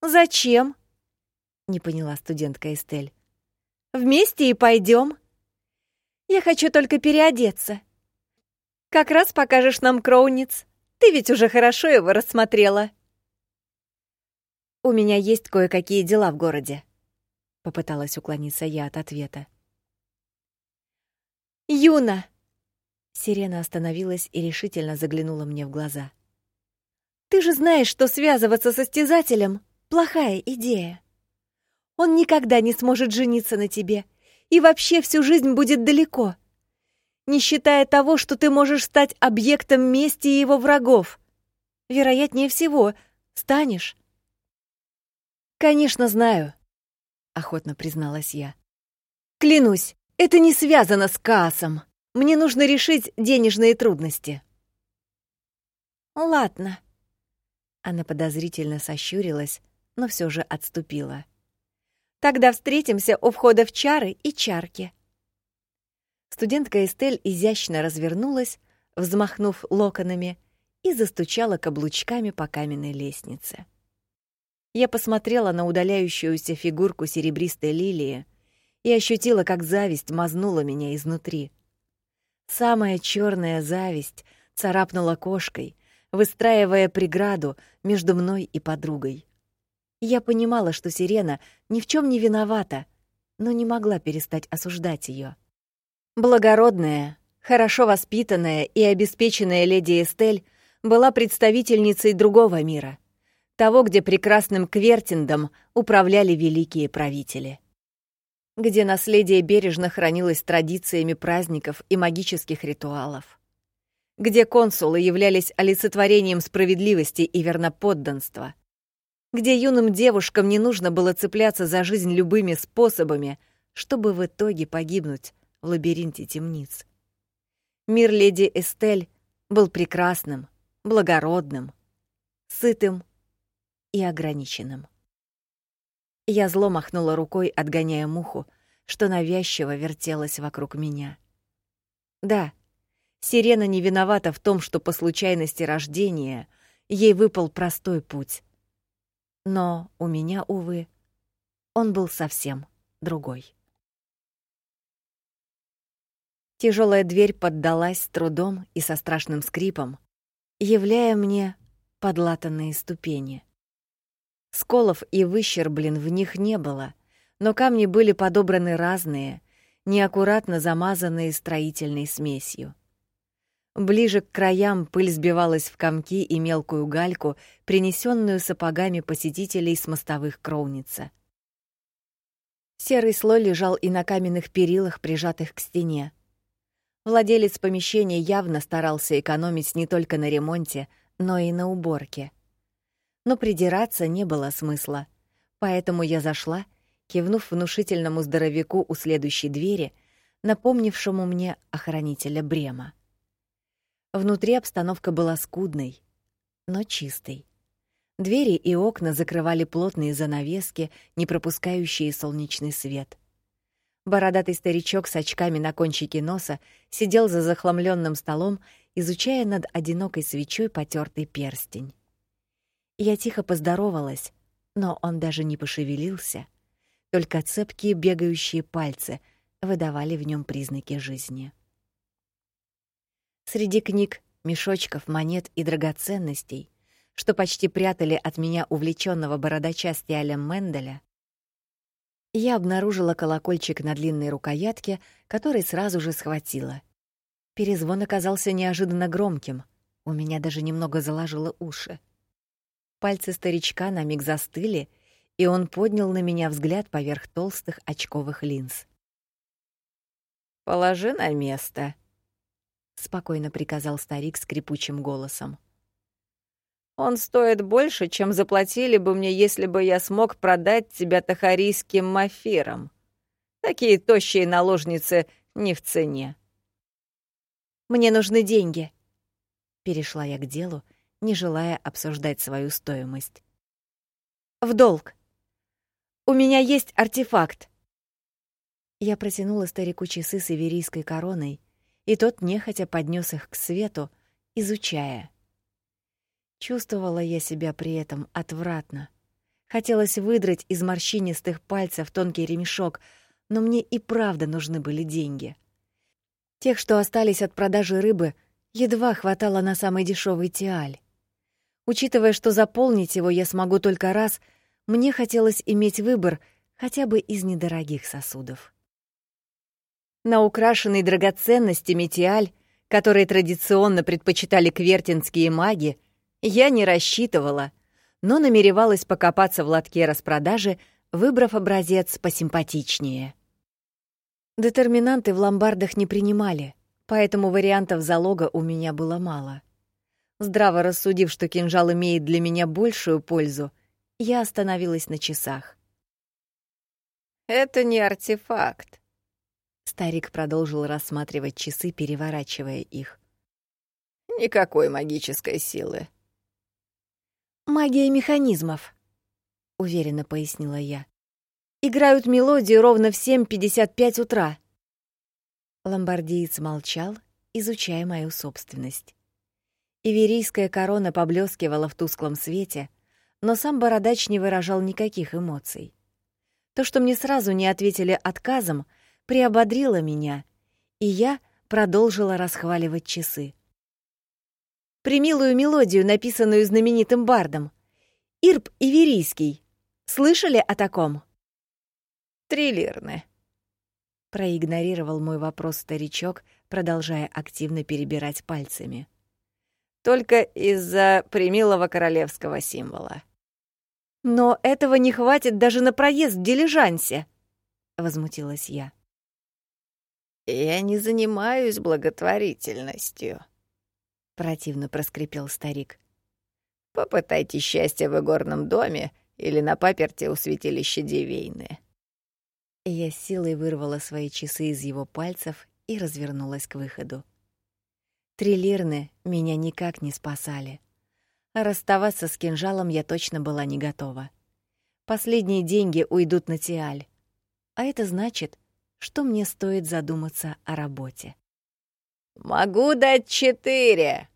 «Зачем?» — не поняла студентка Эстель. «Вместе и пойдем. Я хочу только переодеться. Как раз покажешь нам кроуниц. Ты ведь уже хорошо его рассмотрела». «У меня есть кое-какие дела в городе», — попыталась уклониться я от ответа. «Юна!» Сирена остановилась и решительно заглянула мне в глаза. «Ты же знаешь, что связываться со стязателем — плохая идея. Он никогда не сможет жениться на тебе и вообще всю жизнь будет далеко, не считая того, что ты можешь стать объектом мести его врагов. Вероятнее всего, станешь». «Конечно, знаю», — охотно призналась я. «Клянусь, это не связано с Каасом. Мне нужно решить денежные трудности». «Ладно». Она подозрительно сощурилась, но все же отступила. «Тогда встретимся у входа в чары и чарки». Студентка Эстель изящно развернулась, взмахнув локонами, и застучала каблучками по каменной лестнице. Я посмотрела на удаляющуюся фигурку серебристой лилии и ощутила, как зависть мазнула меня изнутри. Самая черная зависть царапнула кошкой, выстраивая преграду между мной и подругой. Я понимала, что Сирена ни в чем не виновата, но не могла перестать осуждать ее. Благородная, хорошо воспитанная и обеспеченная леди Эстель была представительницей другого мира, того, где прекрасным Квертиндом управляли великие правители. Где наследие бережно хранилось традициями праздников и магических ритуалов. Где консулы являлись олицетворением справедливости и верноподданства. Где юным девушкам не нужно было цепляться за жизнь любыми способами, чтобы в итоге погибнуть в лабиринте темниц. Мир леди Эстель был прекрасным, благородным, сытым и ограниченным. Я зло махнула рукой, отгоняя муху, что навязчиво вертелось вокруг меня. Да, Сирена не виновата в том, что по случайности рождения ей выпал простой путь. Но у меня, увы, он был совсем другой. Тяжелая дверь поддалась с трудом и со страшным скрипом, являя мне подлатанные ступени. Сколов и выщерблин в них не было, но камни были подобраны разные, неаккуратно замазанные строительной смесью. Ближе к краям пыль сбивалась в комки и мелкую гальку, принесенную сапогами посетителей с мостовых Кроуница. Серый слой лежал и на каменных перилах, прижатых к стене. Владелец помещения явно старался экономить не только на ремонте, но и на уборке. Но придираться не было смысла, поэтому я зашла, кивнув внушительному здоровяку у следующей двери, напомнившему мне охранителя Брема. Внутри обстановка была скудной, но чистой. Двери и окна закрывали плотные занавески, не пропускающие солнечный свет. Бородатый старичок с очками на кончике носа сидел за захламленным столом, изучая над одинокой свечой потертый перстень. Я тихо поздоровалась, но он даже не пошевелился, только цепкие бегающие пальцы выдавали в нем признаки жизни. Среди книг, мешочков, монет и драгоценностей, что почти прятали от меня увлеченного бородача Стиаля Менделя, я обнаружила колокольчик на длинной рукоятке, который сразу же схватила. Перезвон оказался неожиданно громким. У меня даже немного заложило уши. Пальцы старичка на миг застыли, и он поднял на меня взгляд поверх толстых очковых линз. «Положи на место», спокойно приказал старик скрипучим голосом. Он стоит больше, чем заплатили бы мне, если бы я смог продать тебя тахарийским мафирам. Такие тощие наложницы не в цене. Мне нужны деньги. Перешла я к делу, не желая обсуждать свою стоимость. В долг. У меня есть артефакт. Я протянула старику часы с иверийской короной, и тот нехотя поднес их к свету, изучая. Чувствовала я себя при этом отвратно. Хотелось выдрать из морщинистых пальцев тонкий ремешок, но мне и правда нужны были деньги. Тех, что остались от продажи рыбы, едва хватало на самый дешевый тиаль. Учитывая, что заполнить его я смогу только раз, мне хотелось иметь выбор хотя бы из недорогих сосудов. На украшенный драгоценностями тиаль, который традиционно предпочитали квертинские маги, я не рассчитывала, но намеревалась покопаться в лотке распродажи, выбрав образец посимпатичнее. Детерминанты в ломбардах не принимали, поэтому вариантов залога у меня было мало. Здраво рассудив, что кинжал имеет для меня большую пользу, я остановилась на часах. «Это не артефакт», Старик продолжил рассматривать часы, переворачивая их. Никакой магической силы. Магия механизмов, уверенно пояснила я. Играют мелодию ровно в 7:55 утра. Ломбардиец молчал, изучая мою собственность. Иверийская корона поблескивала в тусклом свете, но сам бородач не выражал никаких эмоций. То, что мне сразу не ответили отказом, приободрила меня, и я продолжила расхваливать часы. Примилую мелодию, написанную знаменитым бардом. Ирб Иверийский. Слышали о таком? Триллерны. Проигнорировал мой вопрос старичок, продолжая активно перебирать пальцами. Только из-за примилого королевского символа. Но этого не хватит даже на проезд в дилижансе, возмутилась я. «Я не занимаюсь благотворительностью», — противно проскрипел старик. «Попытайте счастье в игорном доме или на паперте у святилища Дивейны». Я силой вырвала свои часы из его пальцев и развернулась к выходу. Триллирны меня никак не спасали. А расставаться с кинжалом я точно была не готова. Последние деньги уйдут на Тиаль. А это значит, что мне стоит задуматься о работе. «Могу дать четыре!»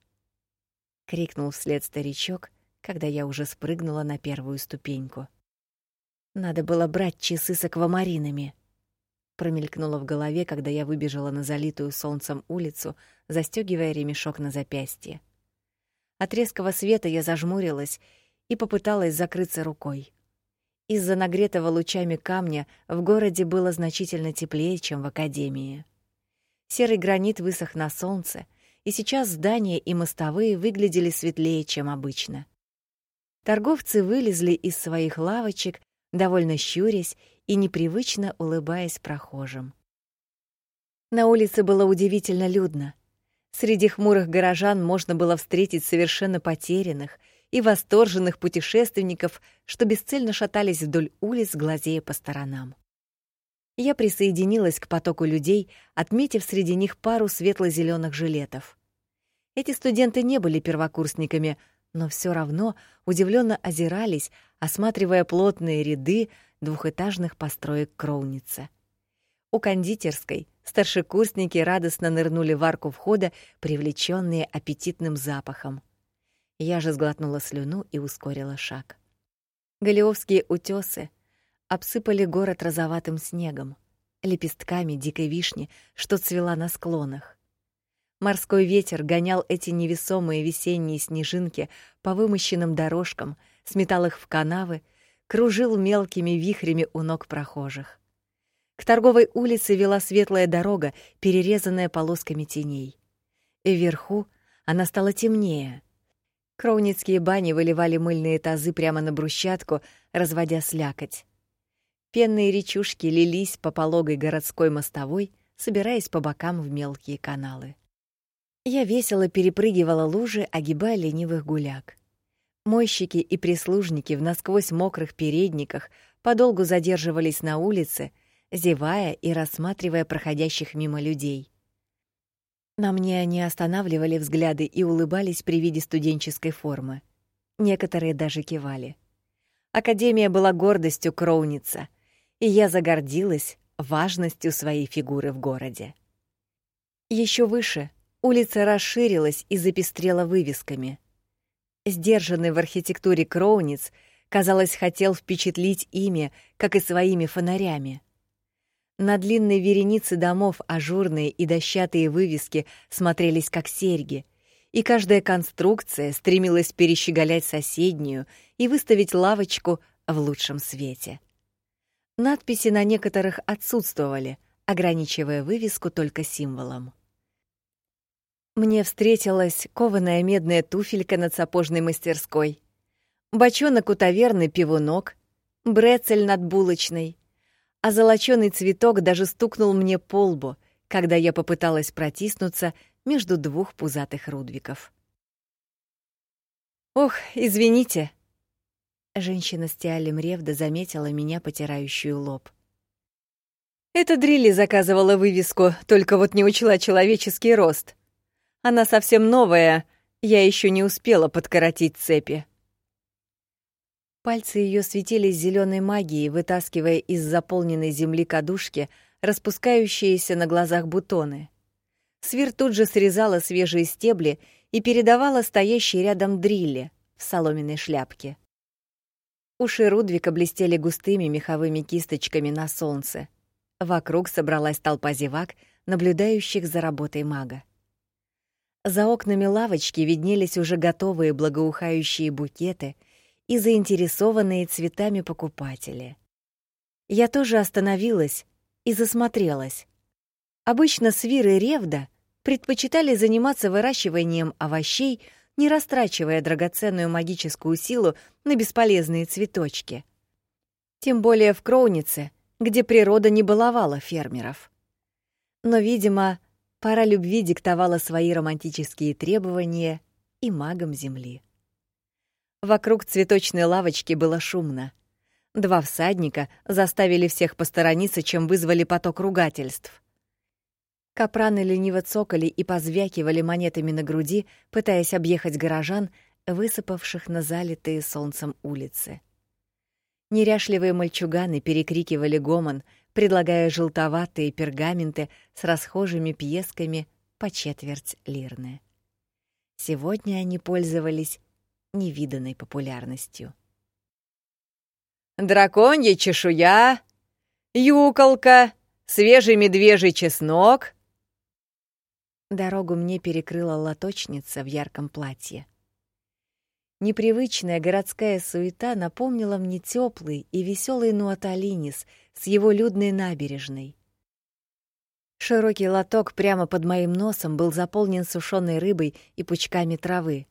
— крикнул вслед старичок, когда я уже спрыгнула на первую ступеньку. Надо было брать часы с аквамаринами. Промелькнуло в голове, когда я выбежала на залитую солнцем улицу, застегивая ремешок на запястье. От резкого света я зажмурилась и попыталась закрыться рукой. Из-за нагретого лучами камня в городе было значительно теплее, чем в академии. Серый гранит высох на солнце, и сейчас здания и мостовые выглядели светлее, чем обычно. Торговцы вылезли из своих лавочек, довольно щурясь и непривычно улыбаясь прохожим. На улице было удивительно людно. Среди хмурых горожан можно было встретить совершенно потерянных — и восторженных путешественников, что бесцельно шатались вдоль улиц, глазея по сторонам. Я присоединилась к потоку людей, отметив среди них пару светло зеленых жилетов. Эти студенты не были первокурсниками, но все равно удивленно озирались, осматривая плотные ряды двухэтажных построек Кроуница. У кондитерской старшекурсники радостно нырнули в арку входа, привлеченные аппетитным запахом. Я же сглотнула слюну и ускорила шаг. Галиовские утёсы обсыпали город розоватым снегом, лепестками дикой вишни, что цвела на склонах. Морской ветер гонял эти невесомые весенние снежинки по вымощенным дорожкам, сметал их в канавы, кружил мелкими вихрями у ног прохожих. К торговой улице вела светлая дорога, перерезанная полосками теней. И вверху она стала темнее, Кроуницкие бани выливали мыльные тазы прямо на брусчатку, разводя слякоть. Пенные речушки лились по пологой городской мостовой, собираясь по бокам в мелкие каналы. Я весело перепрыгивала лужи, огибая ленивых гуляк. Мойщики и прислужники в насквозь мокрых передниках подолгу задерживались на улице, зевая и рассматривая проходящих мимо людей. На мне они останавливали взгляды и улыбались при виде студенческой формы. Некоторые даже кивали. Академия была гордостью Кроуница, и я загордилась важностью своей фигуры в городе. Еще выше улица расширилась и запестрела вывесками. Сдержанный в архитектуре Кроуниц, казалось, хотел впечатлить ими, как и своими фонарями. На длинной веренице домов ажурные и дощатые вывески смотрелись как серьги, и каждая конструкция стремилась перещеголять соседнюю и выставить лавочку в лучшем свете. Надписи на некоторых отсутствовали, ограничивая вывеску только символом. Мне встретилась кованая медная туфелька над сапожной мастерской, бочонок у таверны пивунок, брецель над булочной — а золочёный цветок даже стукнул мне по лбу, когда я попыталась протиснуться между двух пузатых рудвиков. «Ох, извините!» Женщина с Тиалем Ревда заметила меня, потирающую лоб. «Это Дрилли заказывала вывеску, только вот не учла человеческий рост. Она совсем новая, я еще не успела подкоротить цепи». Пальцы ее светились зеленой магией, вытаскивая из заполненной земли кадушки распускающиеся на глазах бутоны. Свир тут же срезала свежие стебли и передавала стоящей рядом дрилле в соломенной шляпке. Уши Рудвика блестели густыми меховыми кисточками на солнце. Вокруг собралась толпа зевак, наблюдающих за работой мага. За окнами лавочки виднелись уже готовые благоухающие букеты — и заинтересованные цветами покупатели. Я тоже остановилась и засмотрелась. Обычно свиры ревда предпочитали заниматься выращиванием овощей, не растрачивая драгоценную магическую силу на бесполезные цветочки. Тем более в Кроунице, где природа не баловала фермеров. Но, видимо, пора любви диктовала свои романтические требования и магам Земли. Вокруг цветочной лавочки было шумно. Два всадника заставили всех посторониться, чем вызвали поток ругательств. Капраны лениво цокали и позвякивали монетами на груди, пытаясь объехать горожан, высыпавших на залитые солнцем улицы. Неряшливые мальчуганы перекрикивали гомон, предлагая желтоватые пергаменты с расхожими пьесками по четверть лирны. Сегодня они пользовались невиданной популярностью. «Драконья чешуя, юколка, свежий медвежий чеснок». Дорогу мне перекрыла лоточница в ярком платье. Непривычная городская суета напомнила мне теплый и веселый Нуаталинис с его людной набережной. Широкий лоток прямо под моим носом был заполнен сушеной рыбой и пучками травы.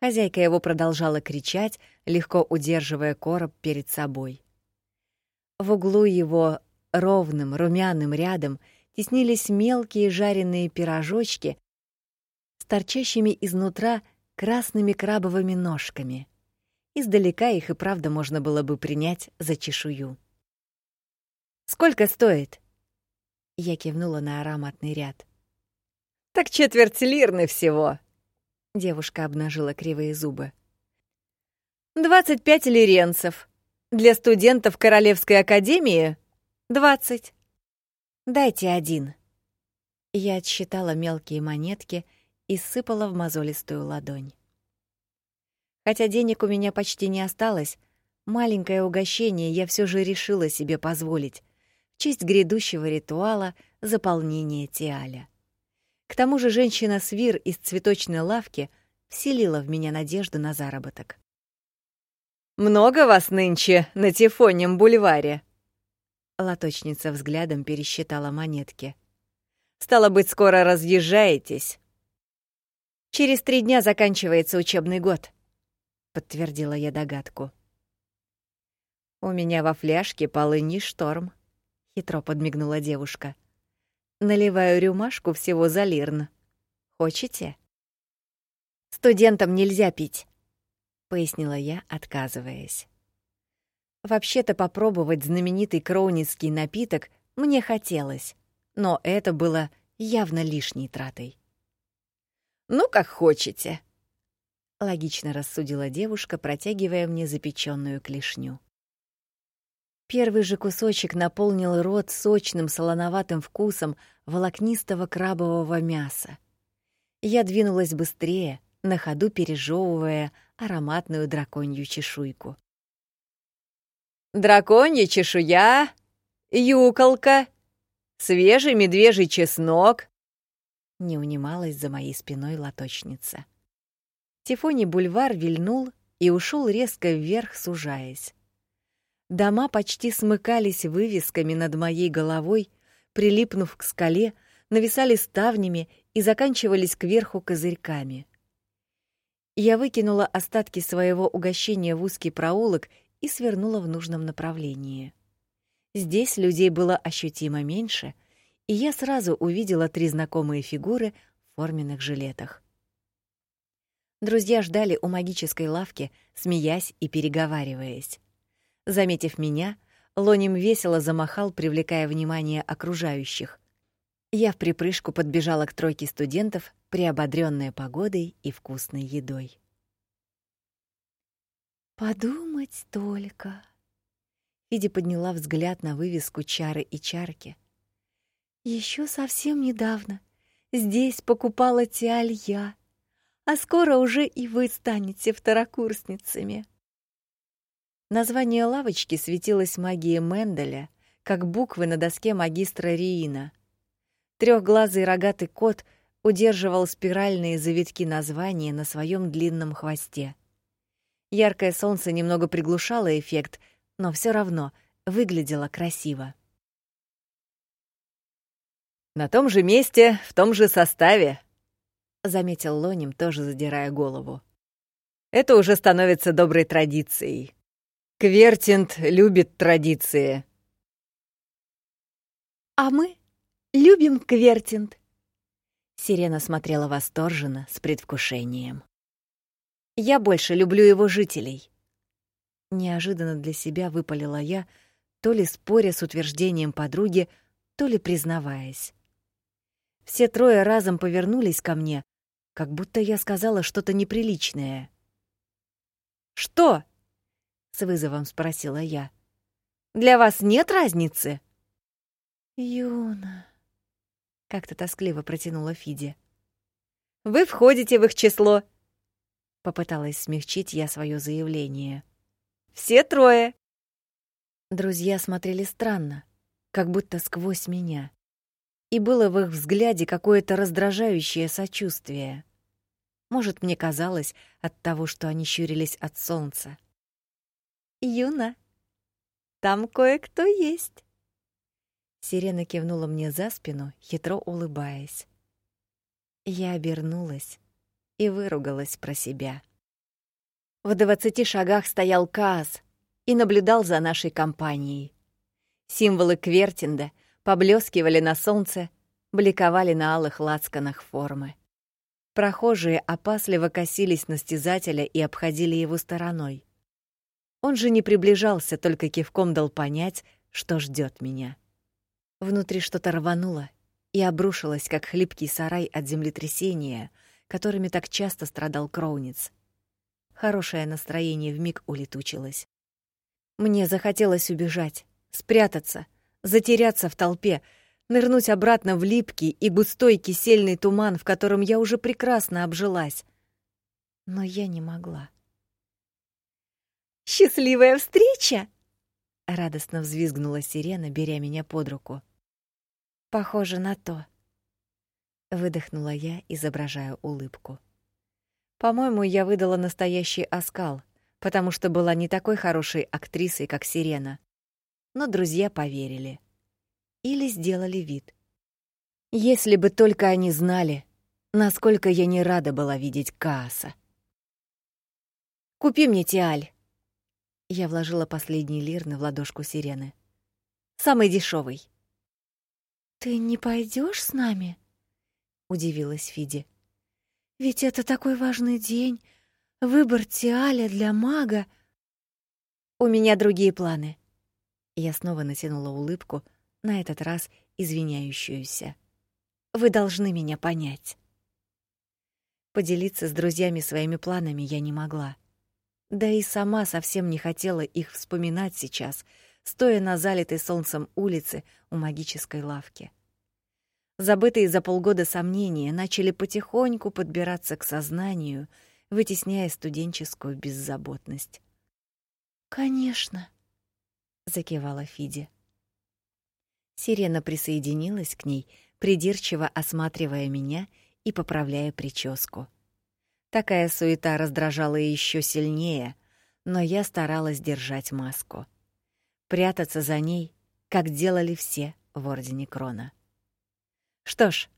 Хозяйка его продолжала кричать, легко удерживая короб перед собой. В углу его ровным румяным рядом теснились мелкие жареные пирожочки с торчащими изнутра красными крабовыми ножками. Издалека их и правда можно было бы принять за чешую. «Сколько стоит?» Я кивнула на ароматный ряд. «Так четверть лирны всего!» Девушка обнажила кривые зубы. «Двадцать пять лиренцев. Для студентов Королевской академии — двадцать. Дайте один». Я отсчитала мелкие монетки и сыпала в мозолистую ладонь. Хотя денег у меня почти не осталось, маленькое угощение я все же решила себе позволить в честь грядущего ритуала заполнения тиаля. К тому же женщина-свир из цветочной лавки вселила в меня надежду на заработок. «Много вас нынче на Тифонем бульваре?» Лоточница взглядом пересчитала монетки. «Стало быть, скоро разъезжаетесь?» Через три дня заканчивается учебный год, подтвердила я догадку. У меня во фляжке полыни шторм, хитро подмигнула девушка. Наливаю рюмашку всего за лирн. Хочете? Студентам нельзя пить, пояснила я, отказываясь. Вообще-то попробовать знаменитый кроуницкий напиток мне хотелось, но это было явно лишней тратой. Ну, как хотите. Логично рассудила девушка, протягивая мне запеченную клешню. Первый же кусочек наполнил рот сочным солоноватым вкусом волокнистого крабового мяса. Я двинулась быстрее, на ходу пережевывая ароматную драконью чешуйку. Драконья чешуя, юколка, свежий медвежий чеснок, не унималась за моей спиной лоточница. Тифоний бульвар вильнул и ушел резко вверх, сужаясь. Дома почти смыкались вывесками над моей головой, прилипнув к скале, нависали ставнями и заканчивались кверху козырьками. Я выкинула остатки своего угощения в узкий проулок и свернула в нужном направлении. Здесь людей было ощутимо меньше, и я сразу увидела три знакомые фигуры в форменных жилетах. Друзья ждали у магической лавки, смеясь и переговариваясь. Заметив меня, Лоним весело замахал, привлекая внимание окружающих. Я в припрыжку подбежала к тройке студентов, приободрённая погодой и вкусной едой. Подумать только. Фиди подняла взгляд на вывеску чары и чарки. Еще совсем недавно здесь покупала тиаль я, а скоро уже и вы станете второкурсницами. Название лавочки светилось магией Менделя, как буквы на доске магистра Риина. Трехглазый рогатый кот удерживал спиральные завитки названия на своем длинном хвосте. Яркое солнце немного приглушало эффект, но все равно выглядело красиво. На том же месте, в том же составе, заметил Лоним, тоже задирая голову. Это уже становится доброй традицией. Квертинт любит традиции. А мы любим Квертинт. Сирена смотрела восторженно, с предвкушением. Я больше люблю его жителей. Неожиданно для себя выпалила я, то ли споря с утверждением подруги, то ли признаваясь. Все трое разом повернулись ко мне, как будто я сказала что-то неприличное. «Что?» — с вызовом спросила я. «Для вас нет разницы?» Юна, как-то тоскливо протянула Фиди. Вы входите в их число, попыталась смягчить я свое заявление. Все трое. Друзья смотрели странно, как будто сквозь меня. И было в их взгляде какое-то раздражающее сочувствие. Может, мне казалось от того, что они щурились от солнца. Юна, там кое-кто есть. Сирена кивнула мне за спину, хитро улыбаясь. Я обернулась и выругалась про себя. В двадцати шагах стоял Каас и наблюдал за нашей компанией. Символы Квертинда поблескивали на солнце, бликовали на алых лацканах формы. Прохожие опасливо косились на стезателя и обходили его стороной. Он же не приближался, только кивком дал понять, что ждет меня. Внутри что-то рвануло и обрушилось, как хлипкий сарай от землетрясения, которыми так часто страдал Кроуниц. Хорошее настроение вмиг улетучилось. Мне захотелось убежать, спрятаться, затеряться в толпе, нырнуть обратно в липкий и густой кисельный туман, в котором я уже прекрасно обжилась. Но я не могла. «Счастливая встреча!» — радостно взвизгнула сирена, беря меня под руку. Похоже на то. Выдохнула я, изображая улыбку. По-моему, я выдала настоящий оскал, потому что была не такой хорошей актрисой, как Сирена. Но друзья поверили. Или сделали вид. Если бы только они знали, насколько я не рада была видеть Кааса. «Купи мне тиаль!» Я вложила последний лирны в ладошку Сирены. «Самый дешевый. Ты не пойдешь с нами? удивилась Фиди. Ведь это такой важный день, выбор Тиаля для мага. У меня другие планы. Я снова натянула улыбку, на этот раз извиняющуюся. Вы должны меня понять. Поделиться с друзьями своими планами я не могла. Да и сама совсем не хотела их вспоминать сейчас, стоя на залитой солнцем улице у магической лавки. Забытые за полгода сомнения начали потихоньку подбираться к сознанию, вытесняя студенческую беззаботность. «Конечно», — закивала Фиди. Сирена присоединилась к ней, придирчиво осматривая меня и поправляя прическу. Такая суета раздражала еще сильнее, но я старалась держать маску прятаться за ней, как делали все в Ордене Крона. Что ж,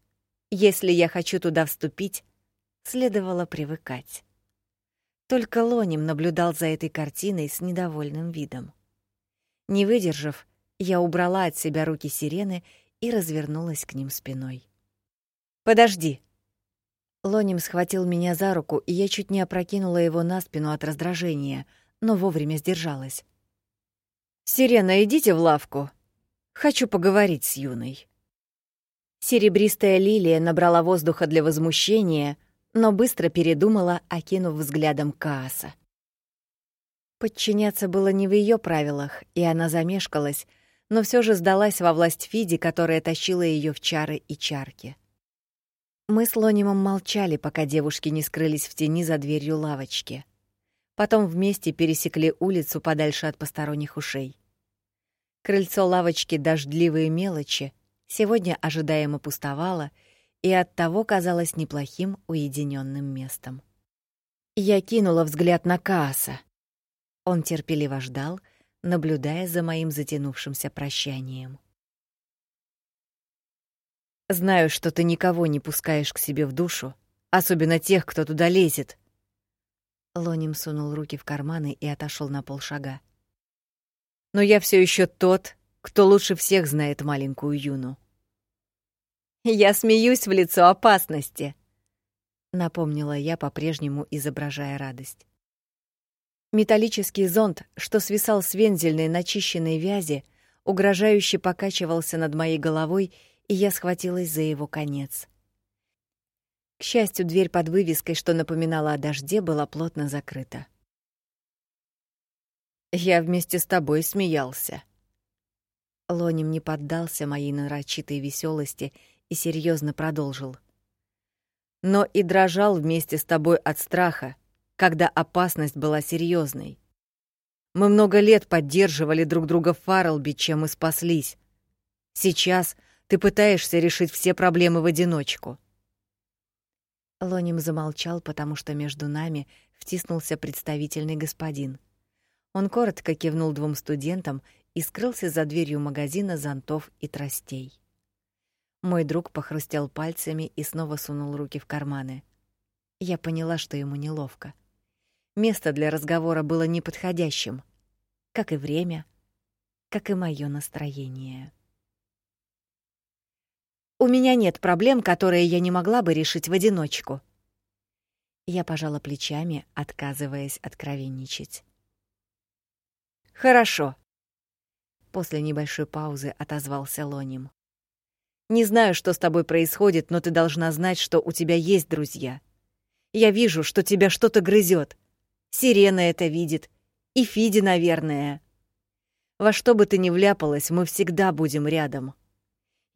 если я хочу туда вступить, следовало привыкать. Только Лоним наблюдал за этой картиной с недовольным видом. Не выдержав, я убрала от себя руки сирены и развернулась к ним спиной. «Подожди!» Лоним схватил меня за руку, и я чуть не опрокинула его на спину от раздражения, но вовремя сдержалась. «Сирена, идите в лавку. Хочу поговорить с юной». Серебристая лилия набрала воздуха для возмущения, но быстро передумала, окинув взглядом Кааса. Подчиняться было не в ее правилах, и она замешкалась, но все же сдалась во власть Фиди, которая тащила ее в чары и чарки. Мы с Лонимом молчали, пока девушки не скрылись в тени за дверью лавочки. Потом вместе пересекли улицу подальше от посторонних ушей. Крыльцо лавочки «Дождливые мелочи» сегодня ожидаемо пустовало и оттого казалось неплохим уединенным местом. Я кинула взгляд на Кааса. Он терпеливо ждал, наблюдая за моим затянувшимся прощанием. «Знаю, что ты никого не пускаешь к себе в душу, особенно тех, кто туда лезет», Лоним сунул руки в карманы и отошел на полшага. Но я все еще тот, кто лучше всех знает маленькую Юну. Я смеюсь в лицо опасности, напомнила я, по-прежнему изображая радость. Металлический зонт, что свисал с вензельной начищенной вязи, угрожающе покачивался над моей головой, и я схватилась за его конец. К счастью, дверь под вывеской, что напоминала о дожде, была плотно закрыта. — я вместе с тобой смеялся, Лоним не поддался моей нарочитой веселости и серьезно продолжил. Но и дрожал вместе с тобой от страха, когда опасность была серьезной. Мы много лет поддерживали друг друга в Фарлби, чем мы спаслись. Сейчас ты пытаешься решить все проблемы в одиночку. Лоним замолчал, потому что между нами втиснулся представительный господин. Он коротко кивнул двум студентам и скрылся за дверью магазина зонтов и тростей. Мой друг похрустел пальцами и снова сунул руки в карманы. Я поняла, что ему неловко. Место для разговора было неподходящим, как и время, как и мое настроение. У меня нет проблем, которые я не могла бы решить в одиночку. Я пожала плечами, отказываясь откровенничать. Хорошо. После небольшой паузы отозвался Лоним. Не знаю, что с тобой происходит, но ты должна знать, что у тебя есть друзья. Я вижу, что тебя что-то грызет. Сирена это видит. И Фиди, наверное. Во что бы ты ни вляпалась, мы всегда будем рядом.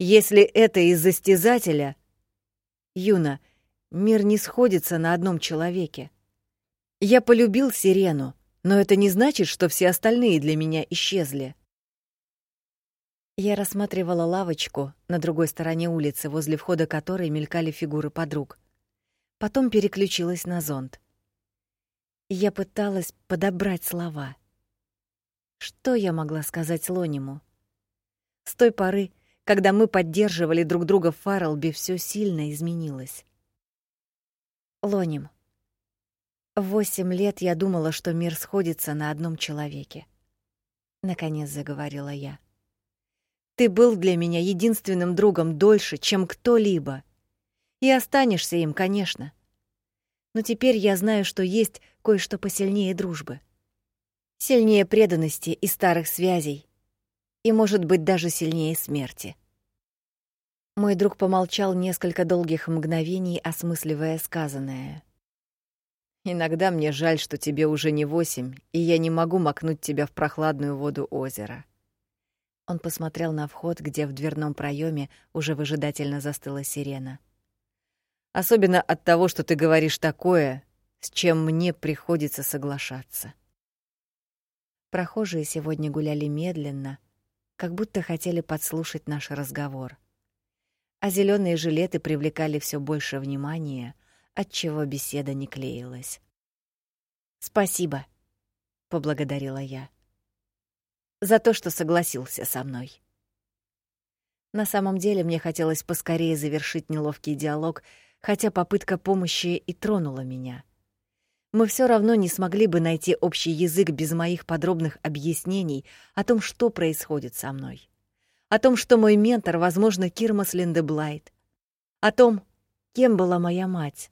Если это из застязателя, Юна, мир не сходится на одном человеке. Я полюбил Сирену, но это не значит, что все остальные для меня исчезли. Я рассматривала лавочку на другой стороне улицы, возле входа которой мелькали фигуры подруг. Потом переключилась на зонт. Я пыталась подобрать слова. Что я могла сказать Лониму? С той поры, когда мы поддерживали друг друга в Фарлби, все сильно изменилось. Лоним. Восемь лет я думала, что мир сходится на одном человеке. Наконец заговорила я. Ты был для меня единственным другом дольше, чем кто-либо. И останешься им, конечно. Но теперь я знаю, что есть кое-что посильнее дружбы. Сильнее преданности и старых связей. И, может быть, даже сильнее смерти. Мой друг помолчал несколько долгих мгновений, осмысливая сказанное. Иногда мне жаль, что тебе уже не восемь, и я не могу макнуть тебя в прохладную воду озера. Он посмотрел на вход, где в дверном проеме уже выжидательно застыла сирена. Особенно от того, что ты говоришь такое, с чем мне приходится соглашаться. Прохожие сегодня гуляли медленно, как будто хотели подслушать наш разговор. А зеленые жилеты привлекали все больше внимания, отчего беседа не клеилась. «Спасибо», — поблагодарила я за то, что согласился со мной. На самом деле мне хотелось поскорее завершить неловкий диалог, хотя попытка помощи и тронула меня. Мы все равно не смогли бы найти общий язык без моих подробных объяснений о том, что происходит со мной. О том, что мой ментор, возможно, Кирмас Линдеблайт. О том, кем была моя мать.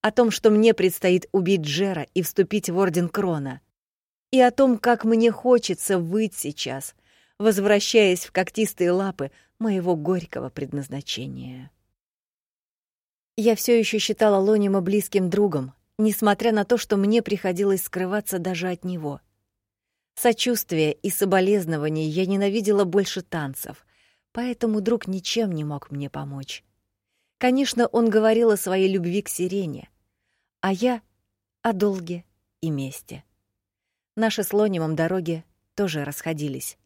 О том, что мне предстоит убить Джера и вступить в Орден Крона — и о том, как мне хочется выть сейчас, возвращаясь в когтистые лапы моего горького предназначения. Я все еще считала Лонима близким другом, несмотря на то, что мне приходилось скрываться даже от него. Сочувствия и соболезнования я ненавидела больше танцев, поэтому друг ничем не мог мне помочь. Конечно, он говорил о своей любви к сирене, а я — о долге и мести. Наши с Лонимом дороги тоже расходились.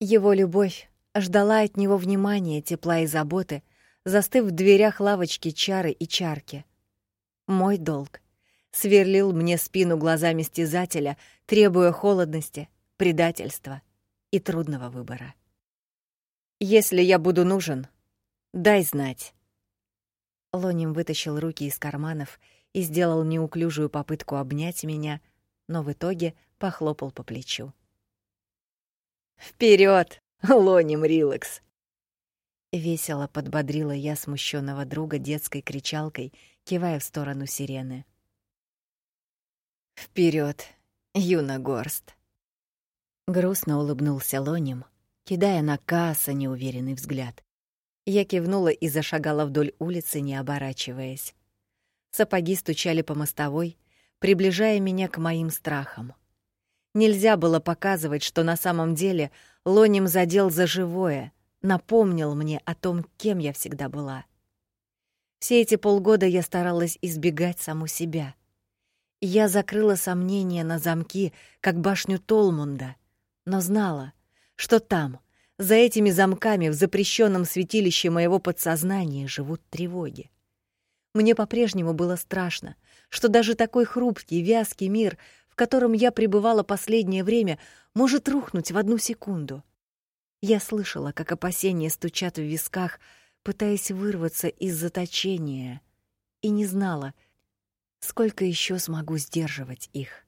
Его любовь ждала от него внимания, тепла и заботы, застыв в дверях лавочки чары и чарки. Мой долг сверлил мне спину глазами стязателя, требуя холодности, предательства и трудного выбора. «Если я буду нужен, дай знать». Лоним вытащил руки из карманов и сделал неуклюжую попытку обнять меня — но в итоге похлопал по плечу. Вперед, лоним Рилакс! Весело подбодрила я смущенного друга детской кричалкой, кивая в сторону сирены. Вперед, Юна Горст! Грустно улыбнулся Лоним, кидая на Кааса неуверенный взгляд. Я кивнула и зашагала вдоль улицы, не оборачиваясь. Сапоги стучали по мостовой, приближая меня к моим страхам. Нельзя было показывать, что на самом деле Лоним задел за живое, напомнил мне о том, кем я всегда была. Все эти полгода я старалась избегать саму себя. Я закрыла сомнения на замки, как башню Толмунда, но знала, что там, за этими замками в запрещенном святилище моего подсознания живут тревоги. Мне по-прежнему было страшно, что даже такой хрупкий, вязкий мир, в котором я пребывала последнее время, может рухнуть в одну секунду. Я слышала, как опасения стучат в висках, пытаясь вырваться из заточения, и не знала, сколько еще смогу сдерживать их.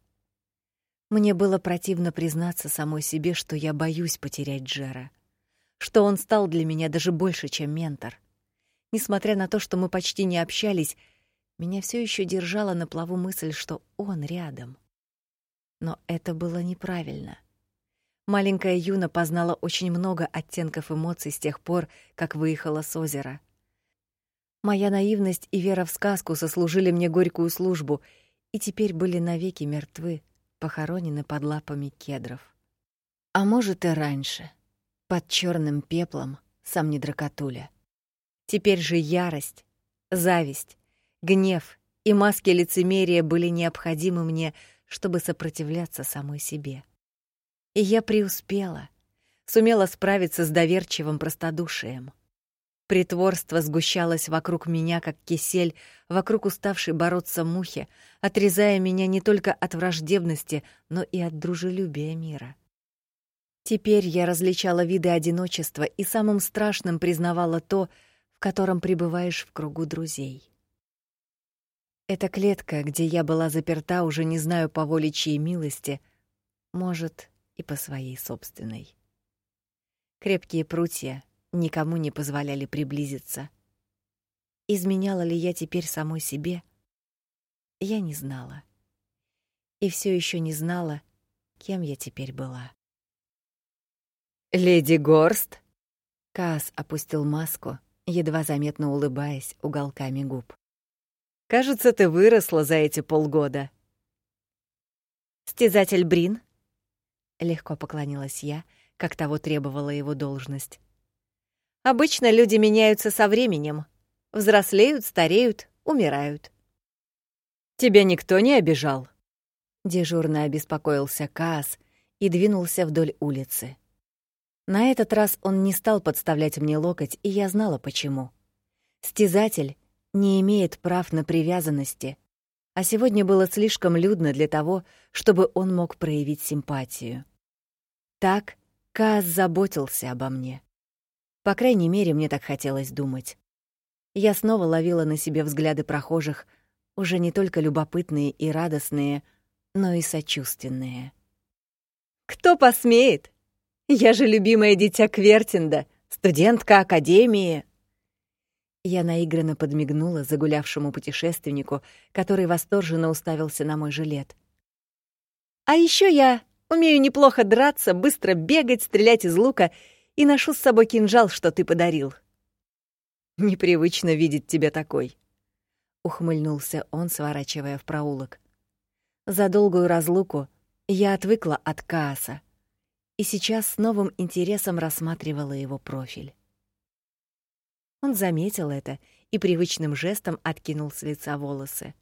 Мне было противно признаться самой себе, что я боюсь потерять Джера, что он стал для меня даже больше, чем ментор. Несмотря на то, что мы почти не общались, меня все еще держала на плаву мысль, что он рядом. Но это было неправильно. Маленькая Юна познала очень много оттенков эмоций с тех пор, как выехала с озера. Моя наивность и вера в сказку сослужили мне горькую службу и теперь были навеки мертвы, похоронены под лапами кедров. А может и раньше, под черным пеплом сам не дракотуля. Теперь же ярость, зависть, гнев и маски лицемерия были необходимы мне, чтобы сопротивляться самой себе. И я преуспела, сумела справиться с доверчивым простодушием. Притворство сгущалось вокруг меня, как кисель, вокруг уставшей бороться мухи, отрезая меня не только от враждебности, но и от дружелюбия мира. Теперь я различала виды одиночества и самым страшным признавала то, в котором пребываешь в кругу друзей. Эта клетка, где я была заперта, уже не знаю по воле чьей милости, может, и по своей собственной. Крепкие прутья никому не позволяли приблизиться. Изменяла ли я теперь самой себе? Я не знала. И все еще не знала, кем я теперь была. «Леди Горст?» Каас опустил маску, едва заметно улыбаясь уголками губ. Кажется, ты выросла за эти полгода. Стязатель Брин? Легко поклонилась я, как того требовала его должность. Обычно люди меняются со временем. Взрослеют, стареют, умирают. Тебя никто не обижал? Дежурно обеспокоился Каас и двинулся вдоль улицы. На этот раз он не стал подставлять мне локоть, и я знала почему. Стязатель не имеет прав на привязанности, а сегодня было слишком людно для того, чтобы он мог проявить симпатию. Так Каз заботился обо мне. По крайней мере, мне так хотелось думать. Я снова ловила на себе взгляды прохожих, уже не только любопытные и радостные, но и сочувственные. «Кто посмеет? Я же любимое дитя Квертинда, студентка Академии!» Я наигранно подмигнула загулявшему путешественнику, который восторженно уставился на мой жилет. «А еще я умею неплохо драться, быстро бегать, стрелять из лука и ношу с собой кинжал, что ты подарил». «Непривычно видеть тебя такой», — ухмыльнулся он, сворачивая в проулок. За долгую разлуку я отвыкла от Кааса и сейчас с новым интересом рассматривала его профиль. Он заметил это и привычным жестом откинул с лица волосы.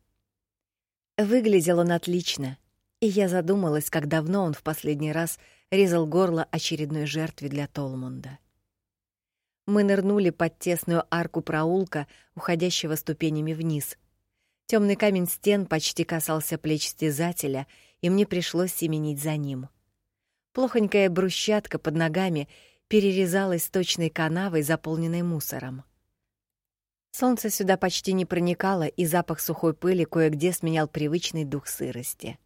Выглядел он отлично, и я задумалась, как давно он в последний раз резал горло очередной жертве для Толмунда. Мы нырнули под тесную арку проулка, уходящего ступенями вниз. Темный камень стен почти касался плеч стезателя, и мне пришлось семенить за ним. Плохонькая брусчатка под ногами перерезалась точной канавой, заполненной мусором. Солнце сюда почти не проникало, и запах сухой пыли кое-где сменял привычный дух сырости.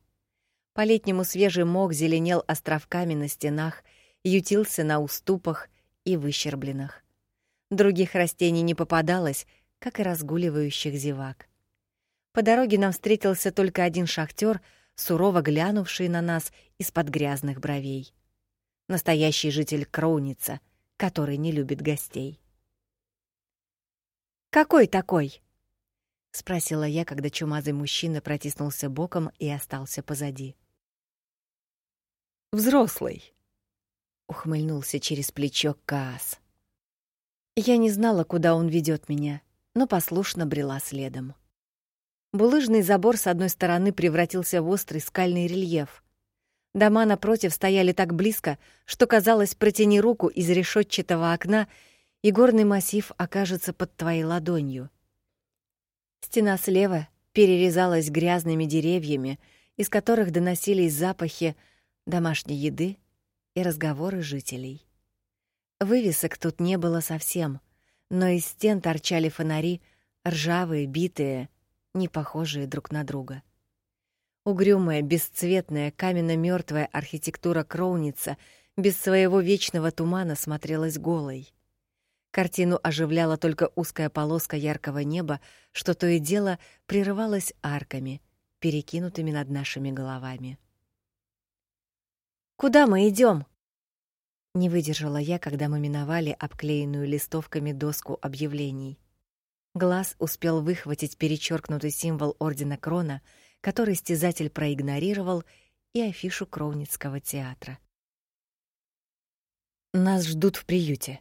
По-летнему свежий мох зеленел островками на стенах, ютился на уступах и выщербленных. Других растений не попадалось, как и разгуливающих зевак. По дороге нам встретился только один шахтер, сурово глянувший на нас из-под грязных бровей. Настоящий житель Кроуница, который не любит гостей. Какой такой? спросила я, когда чумазый мужчина протиснулся боком и остался позади. Взрослый. ухмыльнулся через плечо Каас. Я не знала, куда он ведет меня, но послушно брела следом. Булыжный забор с одной стороны превратился в острый скальный рельеф. Дома напротив стояли так близко, что казалось, протяни руку из решетчатого окна, и горный массив окажется под твоей ладонью. Стена слева перерезалась грязными деревьями, из которых доносились запахи домашней еды и разговоры жителей. Вывесок тут не было совсем, но из стен торчали фонари, ржавые, битые, не похожие друг на друга. Угрюмая, бесцветная, каменно мертвая архитектура Кроуница без своего вечного тумана смотрелась голой. Картину оживляла только узкая полоска яркого неба, что то и дело прерывалось арками, перекинутыми над нашими головами. Куда мы идем? Не выдержала я, когда мы миновали обклеенную листовками доску объявлений. Глаз успел выхватить перечеркнутый символ ордена Крона, который стезатель проигнорировал, и афишу Кроуницкого театра. Нас ждут в приюте.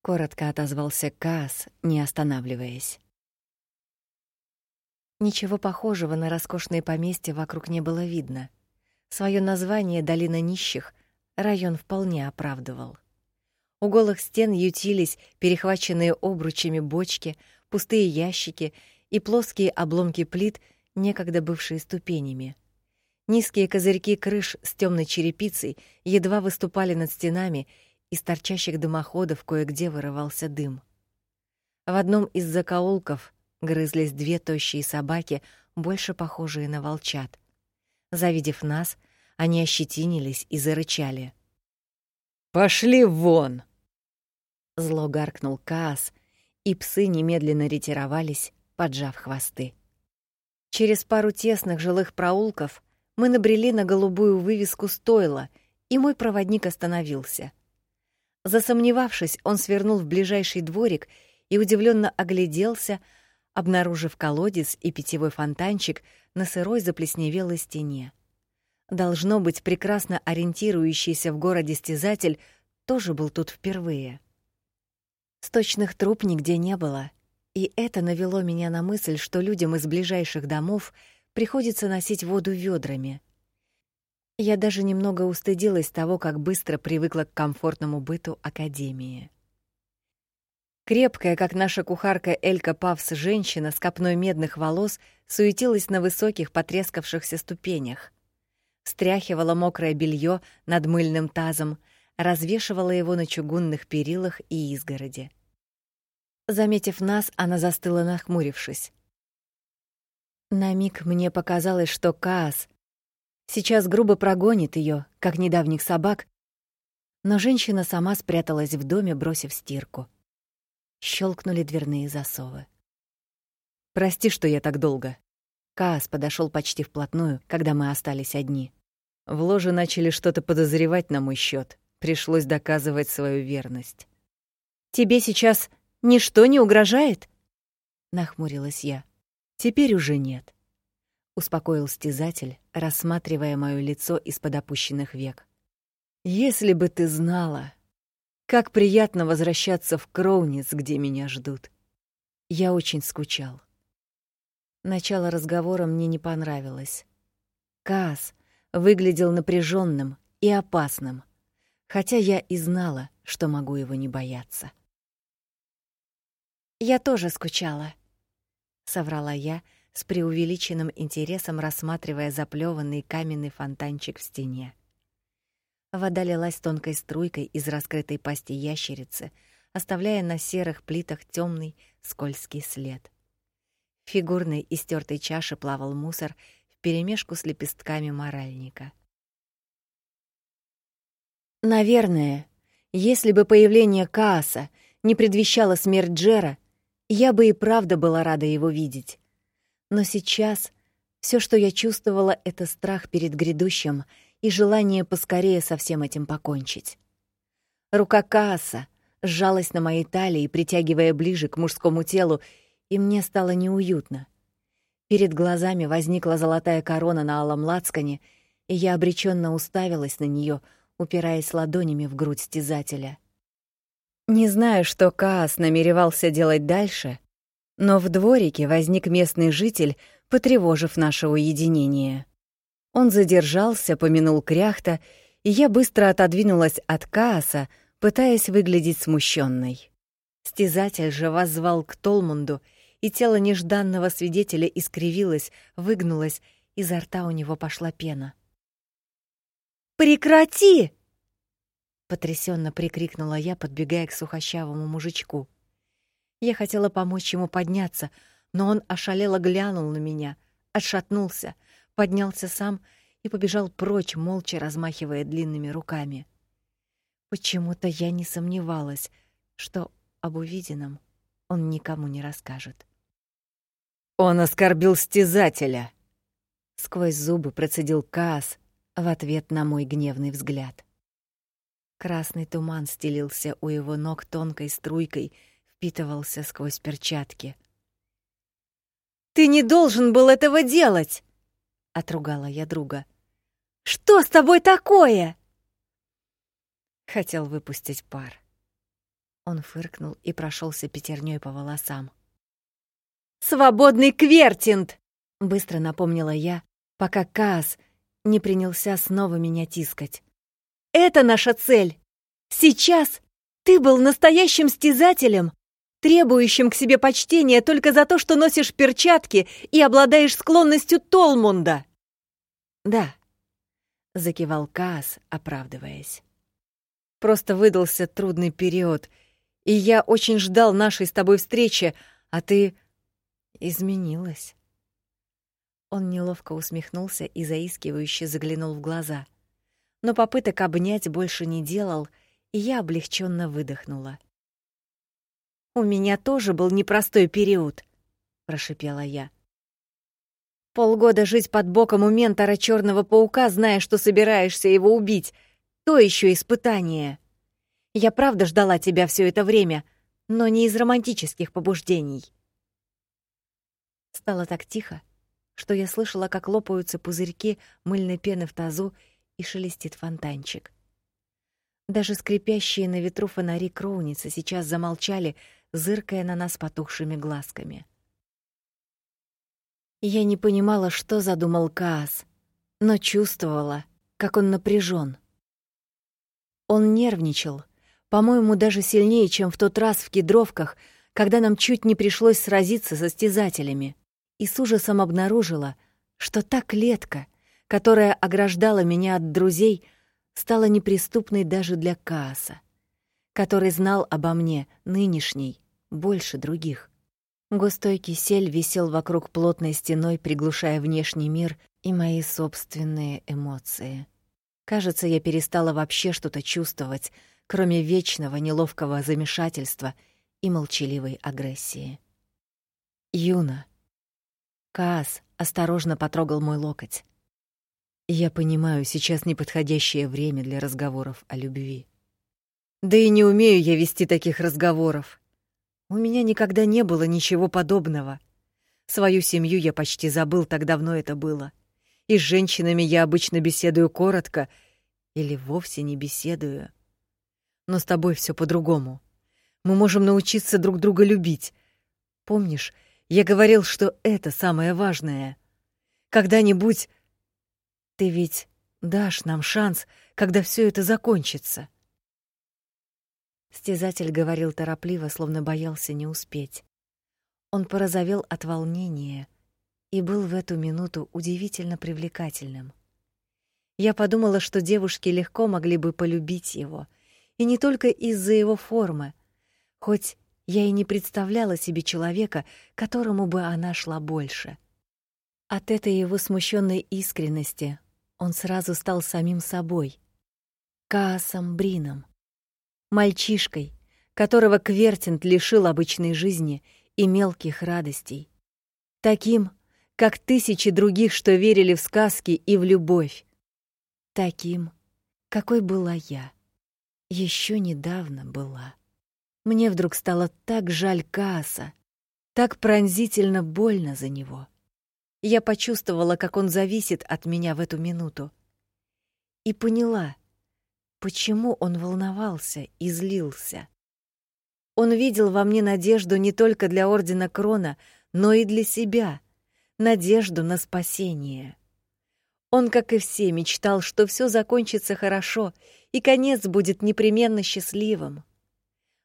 Коротко отозвался Каас, не останавливаясь. Ничего похожего на роскошное поместье вокруг не было видно. Своё название Долина нищих район вполне оправдывал. У голых стен ютились перехваченные обручами бочки, пустые ящики и плоские обломки плит, некогда бывшие ступенями. Низкие козырьки крыш с темной черепицей едва выступали над стенами, из торчащих дымоходов кое-где вырывался дым. В одном из закоулков грызлись две тощие собаки, больше похожие на волчат. Завидев нас, они ощетинились и зарычали. «Пошли вон!» Зло гаркнул Каас, и псы немедленно ретировались, поджав хвосты. Через пару тесных жилых проулков мы набрели на голубую вывеску стойла, и мой проводник остановился. Засомневавшись, он свернул в ближайший дворик и удивленно огляделся, обнаружив колодец и питьевой фонтанчик на сырой заплесневелой стене. Должно быть, прекрасно ориентирующийся в городе стезатель тоже был тут впервые. Сточных труб нигде не было, и это навело меня на мысль, что людям из ближайших домов приходится носить воду ведрами. Я даже немного устыдилась того, как быстро привыкла к комфортному быту академии. Крепкая, как наша кухарка Элька Павс, женщина с копной медных волос суетилась на высоких потрескавшихся ступенях. Стряхивала мокрое белье над мыльным тазом, развешивала его на чугунных перилах и изгороди. Заметив нас, она застыла, нахмурившись. На миг мне показалось, что Каас сейчас грубо прогонит ее, как недавних собак, но женщина сама спряталась в доме, бросив стирку. Щелкнули дверные засовы. «Прости, что я так долго». Каас подошел почти вплотную, когда мы остались одни. В ложе начали что-то подозревать на мой счет. Пришлось доказывать свою верность. «Тебе сейчас ничто не угрожает?» Нахмурилась я. «Теперь уже нет», — успокоил стезатель, рассматривая моё лицо из-под опущенных век. «Если бы ты знала, как приятно возвращаться в Кроуниц, где меня ждут. Я очень скучал. Начало разговора мне не понравилось. Каас выглядел напряженным и опасным, хотя я и знала, что могу его не бояться. «Я тоже скучала», — соврала я, с преувеличенным интересом рассматривая заплеванный каменный фонтанчик в стене. Вода лилась тонкой струйкой из раскрытой пасти ящерицы, оставляя на серых плитах темный скользкий след. В фигурной истертой чаше плавал мусор вперемешку с лепестками моральника. Наверное, если бы появление Кааса не предвещало смерть Джера, я бы и правда была рада его видеть. Но сейчас все, что я чувствовала, это страх перед грядущим — и желание поскорее со всем этим покончить. Рука Кааса сжалась на моей талии, притягивая ближе к мужскому телу, и мне стало неуютно. Перед глазами возникла золотая корона на алом лацкане, и я обреченно уставилась на нее, упираясь ладонями в грудь стязателя. Не знаю, что Каас намеревался делать дальше, но в дворике возник местный житель, потревожив наше уединение. Он задержался, помянул кряхта, и я быстро отодвинулась от Кааса, пытаясь выглядеть смущенной. Стязатель же воззвал к Толмунду, и тело нежданного свидетеля искривилось, выгнулось, изо рта у него пошла пена. «Прекрати!» потрясенно прикрикнула я, подбегая к сухощавому мужичку. Я хотела помочь ему подняться, но он ошалело глянул на меня, отшатнулся, поднялся сам и побежал прочь, молча размахивая длинными руками. Почему-то я не сомневалась, что об увиденном он никому не расскажет. Он оскорбил стезателя. Сквозь зубы процедил Каас в ответ на мой гневный взгляд. Красный туман стелился у его ног тонкой струйкой, впитывался сквозь перчатки. Ты не должен был этого делать, отругала я друга. Что с тобой такое? Хотел выпустить пар. Он фыркнул и прошелся пятерней по волосам. Свободный квертинт, быстро напомнила я, пока Каас не принялся снова меня тискать. Это наша цель. Сейчас ты был настоящим стязателем, требующим к себе почтения только за то, что носишь перчатки и обладаешь склонностью Толмунда. Да, закивал Каас, оправдываясь. Просто выдался трудный период, и я очень ждал нашей с тобой встречи, а ты изменилась. Он неловко усмехнулся и заискивающе заглянул в глаза — но попыток обнять больше не делал, и я облегченно выдохнула. У меня тоже был непростой период, прошипела я. Полгода жить под боком у ментора Черного паука, зная, что собираешься его убить, то еще испытание. Я правда ждала тебя все это время, но не из романтических побуждений. Стало так тихо, что я слышала, как лопаются пузырьки мыльной пены в тазу и шелестит фонтанчик. Даже скрипящие на ветру фонари кроуницы сейчас замолчали, зыркая на нас потухшими глазками. Я не понимала, что задумал Каас, но чувствовала, как он напряжен. Он нервничал, по-моему, даже сильнее, чем в тот раз в кедровках, когда нам чуть не пришлось сразиться со стезателями, и с ужасом обнаружила, что та клетка, которая ограждала меня от друзей, стала неприступной даже для Кааса, который знал обо мне, нынешней, больше других. Густой кисель висел вокруг плотной стеной, приглушая внешний мир и мои собственные эмоции. Кажется, я перестала вообще что-то чувствовать, кроме вечного неловкого замешательства и молчаливой агрессии. Юна. Каас осторожно потрогал мой локоть. Я понимаю, сейчас неподходящее время для разговоров о любви. Да и не умею я вести таких разговоров. У меня никогда не было ничего подобного. Свою семью я почти забыл, так давно это было. И с женщинами я обычно беседую коротко или вовсе не беседую. Но с тобой все по-другому. Мы можем научиться друг друга любить. Помнишь, я говорил, что это самое важное. Когда-нибудь ты ведь дашь нам шанс, когда все это закончится. Стезатель говорил торопливо, словно боялся не успеть. Он порозовел от волнения и был в эту минуту удивительно привлекательным. Я подумала, что девушки легко могли бы полюбить его, и не только из-за его формы, хоть я и не представляла себе человека, которому бы она шла больше. От этой его смущенной искренности он сразу стал самим собой, Каасом Брином, мальчишкой, которого Квертинт лишил обычной жизни и мелких радостей, таким, как тысячи других, что верили в сказки и в любовь, таким, какой была я, еще недавно была. Мне вдруг стало так жаль Кааса, так пронзительно больно за него. Я почувствовала, как он зависит от меня в эту минуту. И поняла, Почему он волновался и злился? Он видел во мне надежду не только для Ордена Крона, но и для себя, надежду на спасение. Он, как и все, мечтал, что все закончится хорошо, и конец будет непременно счастливым.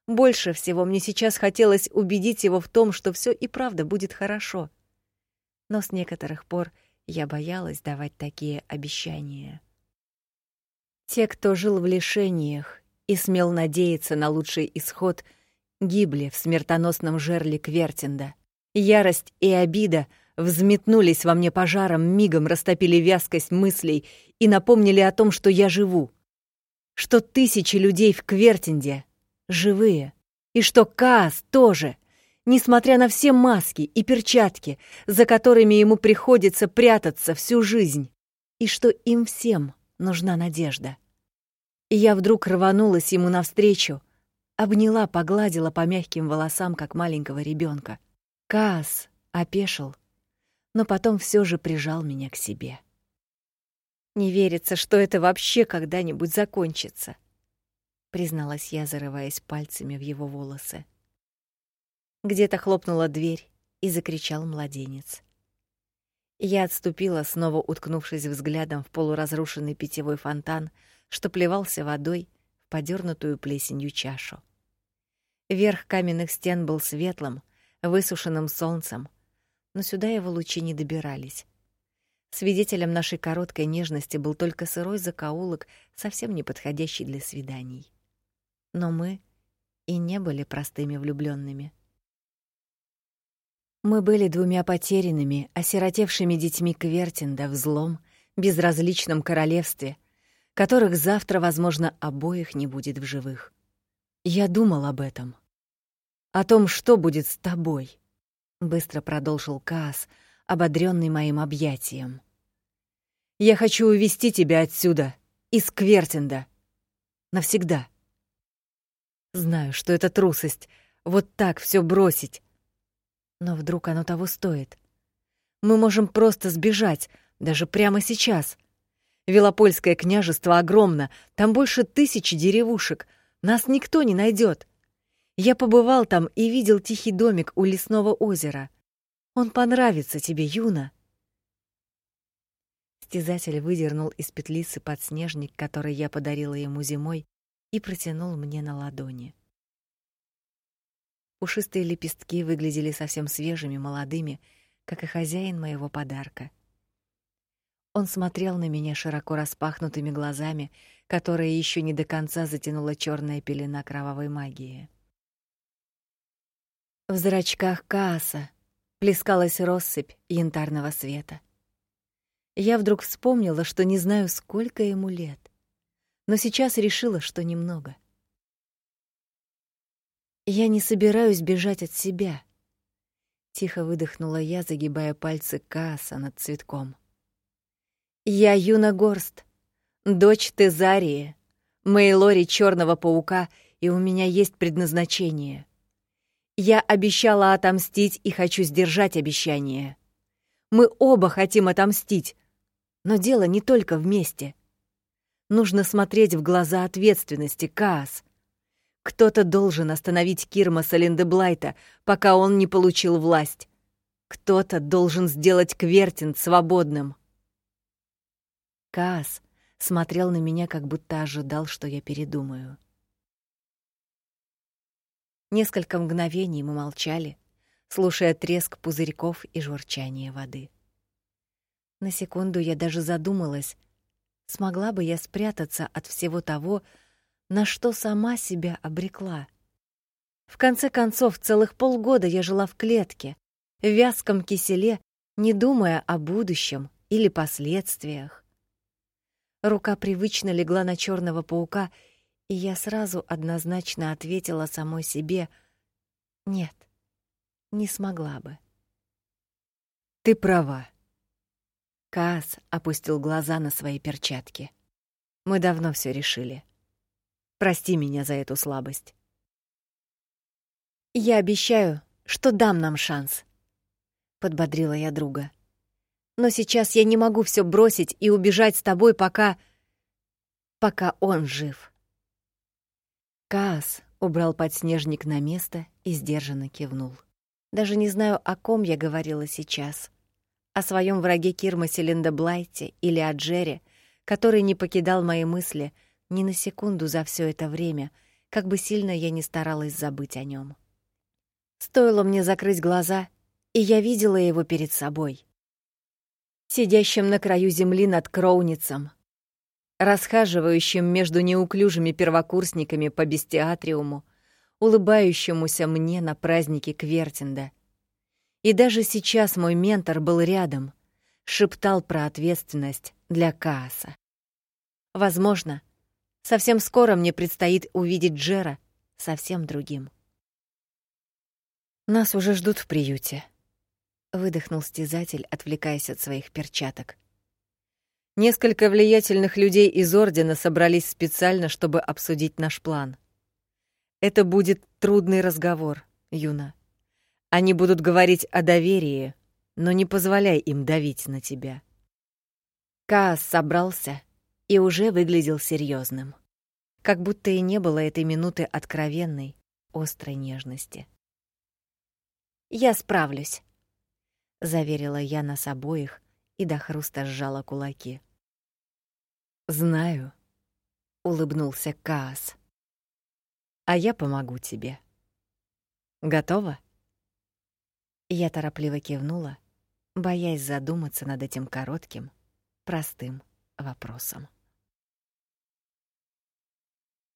Больше всего мне сейчас хотелось убедить его в том, что все и правда будет хорошо. Но с некоторых пор я боялась давать такие обещания. Те, кто жил в лишениях и смел надеяться на лучший исход, гибли в смертоносном жерле Квертинда. Ярость и обида взметнулись во мне пожаром, мигом растопили вязкость мыслей и напомнили о том, что я живу. Что тысячи людей в Квертинде живые. И что Каас тоже, несмотря на все маски и перчатки, за которыми ему приходится прятаться всю жизнь. И что им всем нужна надежда. И я вдруг рванулась ему навстречу, обняла, погладила по мягким волосам, как маленького ребенка. Каас опешил, но потом все же прижал меня к себе. Не верится, что это вообще когда-нибудь закончится призналась я, зарываясь пальцами в его волосы. Где-то хлопнула дверь, и закричал младенец. Я отступила, снова уткнувшись взглядом в полуразрушенный питьевой фонтан, что плевался водой в подернутую плесенью чашу. Верх каменных стен был светлым, высушенным солнцем, но сюда его лучи не добирались. Свидетелем нашей короткой нежности был только сырой закоулок, совсем не подходящий для свиданий но мы и не были простыми влюбленными. Мы были двумя потерянными, осиротевшими детьми Квертинда в злом, безразличном королевстве, которых завтра, возможно, обоих не будет в живых. Я думал об этом. О том, что будет с тобой, быстро продолжил Каас, ободренный моим объятием. Я хочу увести тебя отсюда, из Квертинда. Навсегда. Знаю, что это трусость, вот так все бросить. Но вдруг оно того стоит. Мы можем просто сбежать, даже прямо сейчас. Велопольское княжество огромно, там больше тысячи деревушек. Нас никто не найдет. Я побывал там и видел тихий домик у лесного озера. Он понравится тебе, Юна. Стязатель выдернул из петлицы подснежник, который я подарила ему зимой, и протянул мне на ладони. Пушистые лепестки выглядели совсем свежими, молодыми, как и хозяин моего подарка. Он смотрел на меня широко распахнутыми глазами, которые еще не до конца затянула черная пелена кровавой магии. В зрачках Кааса плескалась россыпь янтарного света. Я вдруг вспомнила, что не знаю, сколько ему лет но сейчас решила, что немного. Я не собираюсь бежать от себя. Тихо выдохнула я, загибая пальцы Кааса над цветком. Я Юна Горст, дочь Тезарии, Мейлори Черного паука, и у меня есть предназначение. Я обещала отомстить и хочу сдержать обещание. Мы оба хотим отомстить, но дело не только вместе. Нужно смотреть в глаза ответственности, Каас. Кто-то должен остановить Кирмаса Линдеблайта, пока он не получил власть. Кто-то должен сделать Квертин свободным. Каас смотрел на меня, как будто ожидал, что я передумаю. Несколько мгновений мы молчали, слушая треск пузырьков и журчание воды. На секунду я даже задумалась, смогла бы я спрятаться от всего того, на что сама себя обрекла. В конце концов, целых полгода я жила в клетке, в вязком киселе, не думая о будущем или последствиях. Рука привычно легла на черного паука, и я сразу однозначно ответила самой себе: "Нет, не смогла бы". Ты права. Каас опустил глаза на свои перчатки. Мы давно все решили. Прости меня за эту слабость. Я обещаю, что дам нам шанс, подбодрила я друга. Но сейчас я не могу все бросить и убежать с тобой, пока пока он жив. Каас убрал подснежник на место и сдержанно кивнул. Даже не знаю, о ком я говорила сейчас. О своем враге Кирмасе Линдоблайте или о Джере, который не покидал мои мысли ни на секунду за все это время, как бы сильно я ни старалась забыть о нем. Стоило мне закрыть глаза, и я видела его перед собой. Сидящим на краю земли над Кроуницем, расхаживающим между неуклюжими первокурсниками по бестиатриуму, улыбающемуся мне на празднике Квертинда. И даже сейчас мой ментор был рядом, шептал про ответственность для Кааса. Возможно, совсем скоро мне предстоит увидеть Джера совсем другим. Нас уже ждут в приюте, выдохнул стезатель, отвлекаясь от своих перчаток. Несколько влиятельных людей из Ордена собрались специально, чтобы обсудить наш план. Это будет трудный разговор, Юна. Они будут говорить о доверии, но не позволяй им давить на тебя. Каас собрался и уже выглядел серьезным, как будто и не было этой минуты откровенной, острой нежности. «Я справлюсь», — заверила я нас обоих и до хруста сжала кулаки. «Знаю», — улыбнулся Каас. «А я помогу тебе. Готова?» Я торопливо кивнула, боясь задуматься над этим коротким, простым вопросом.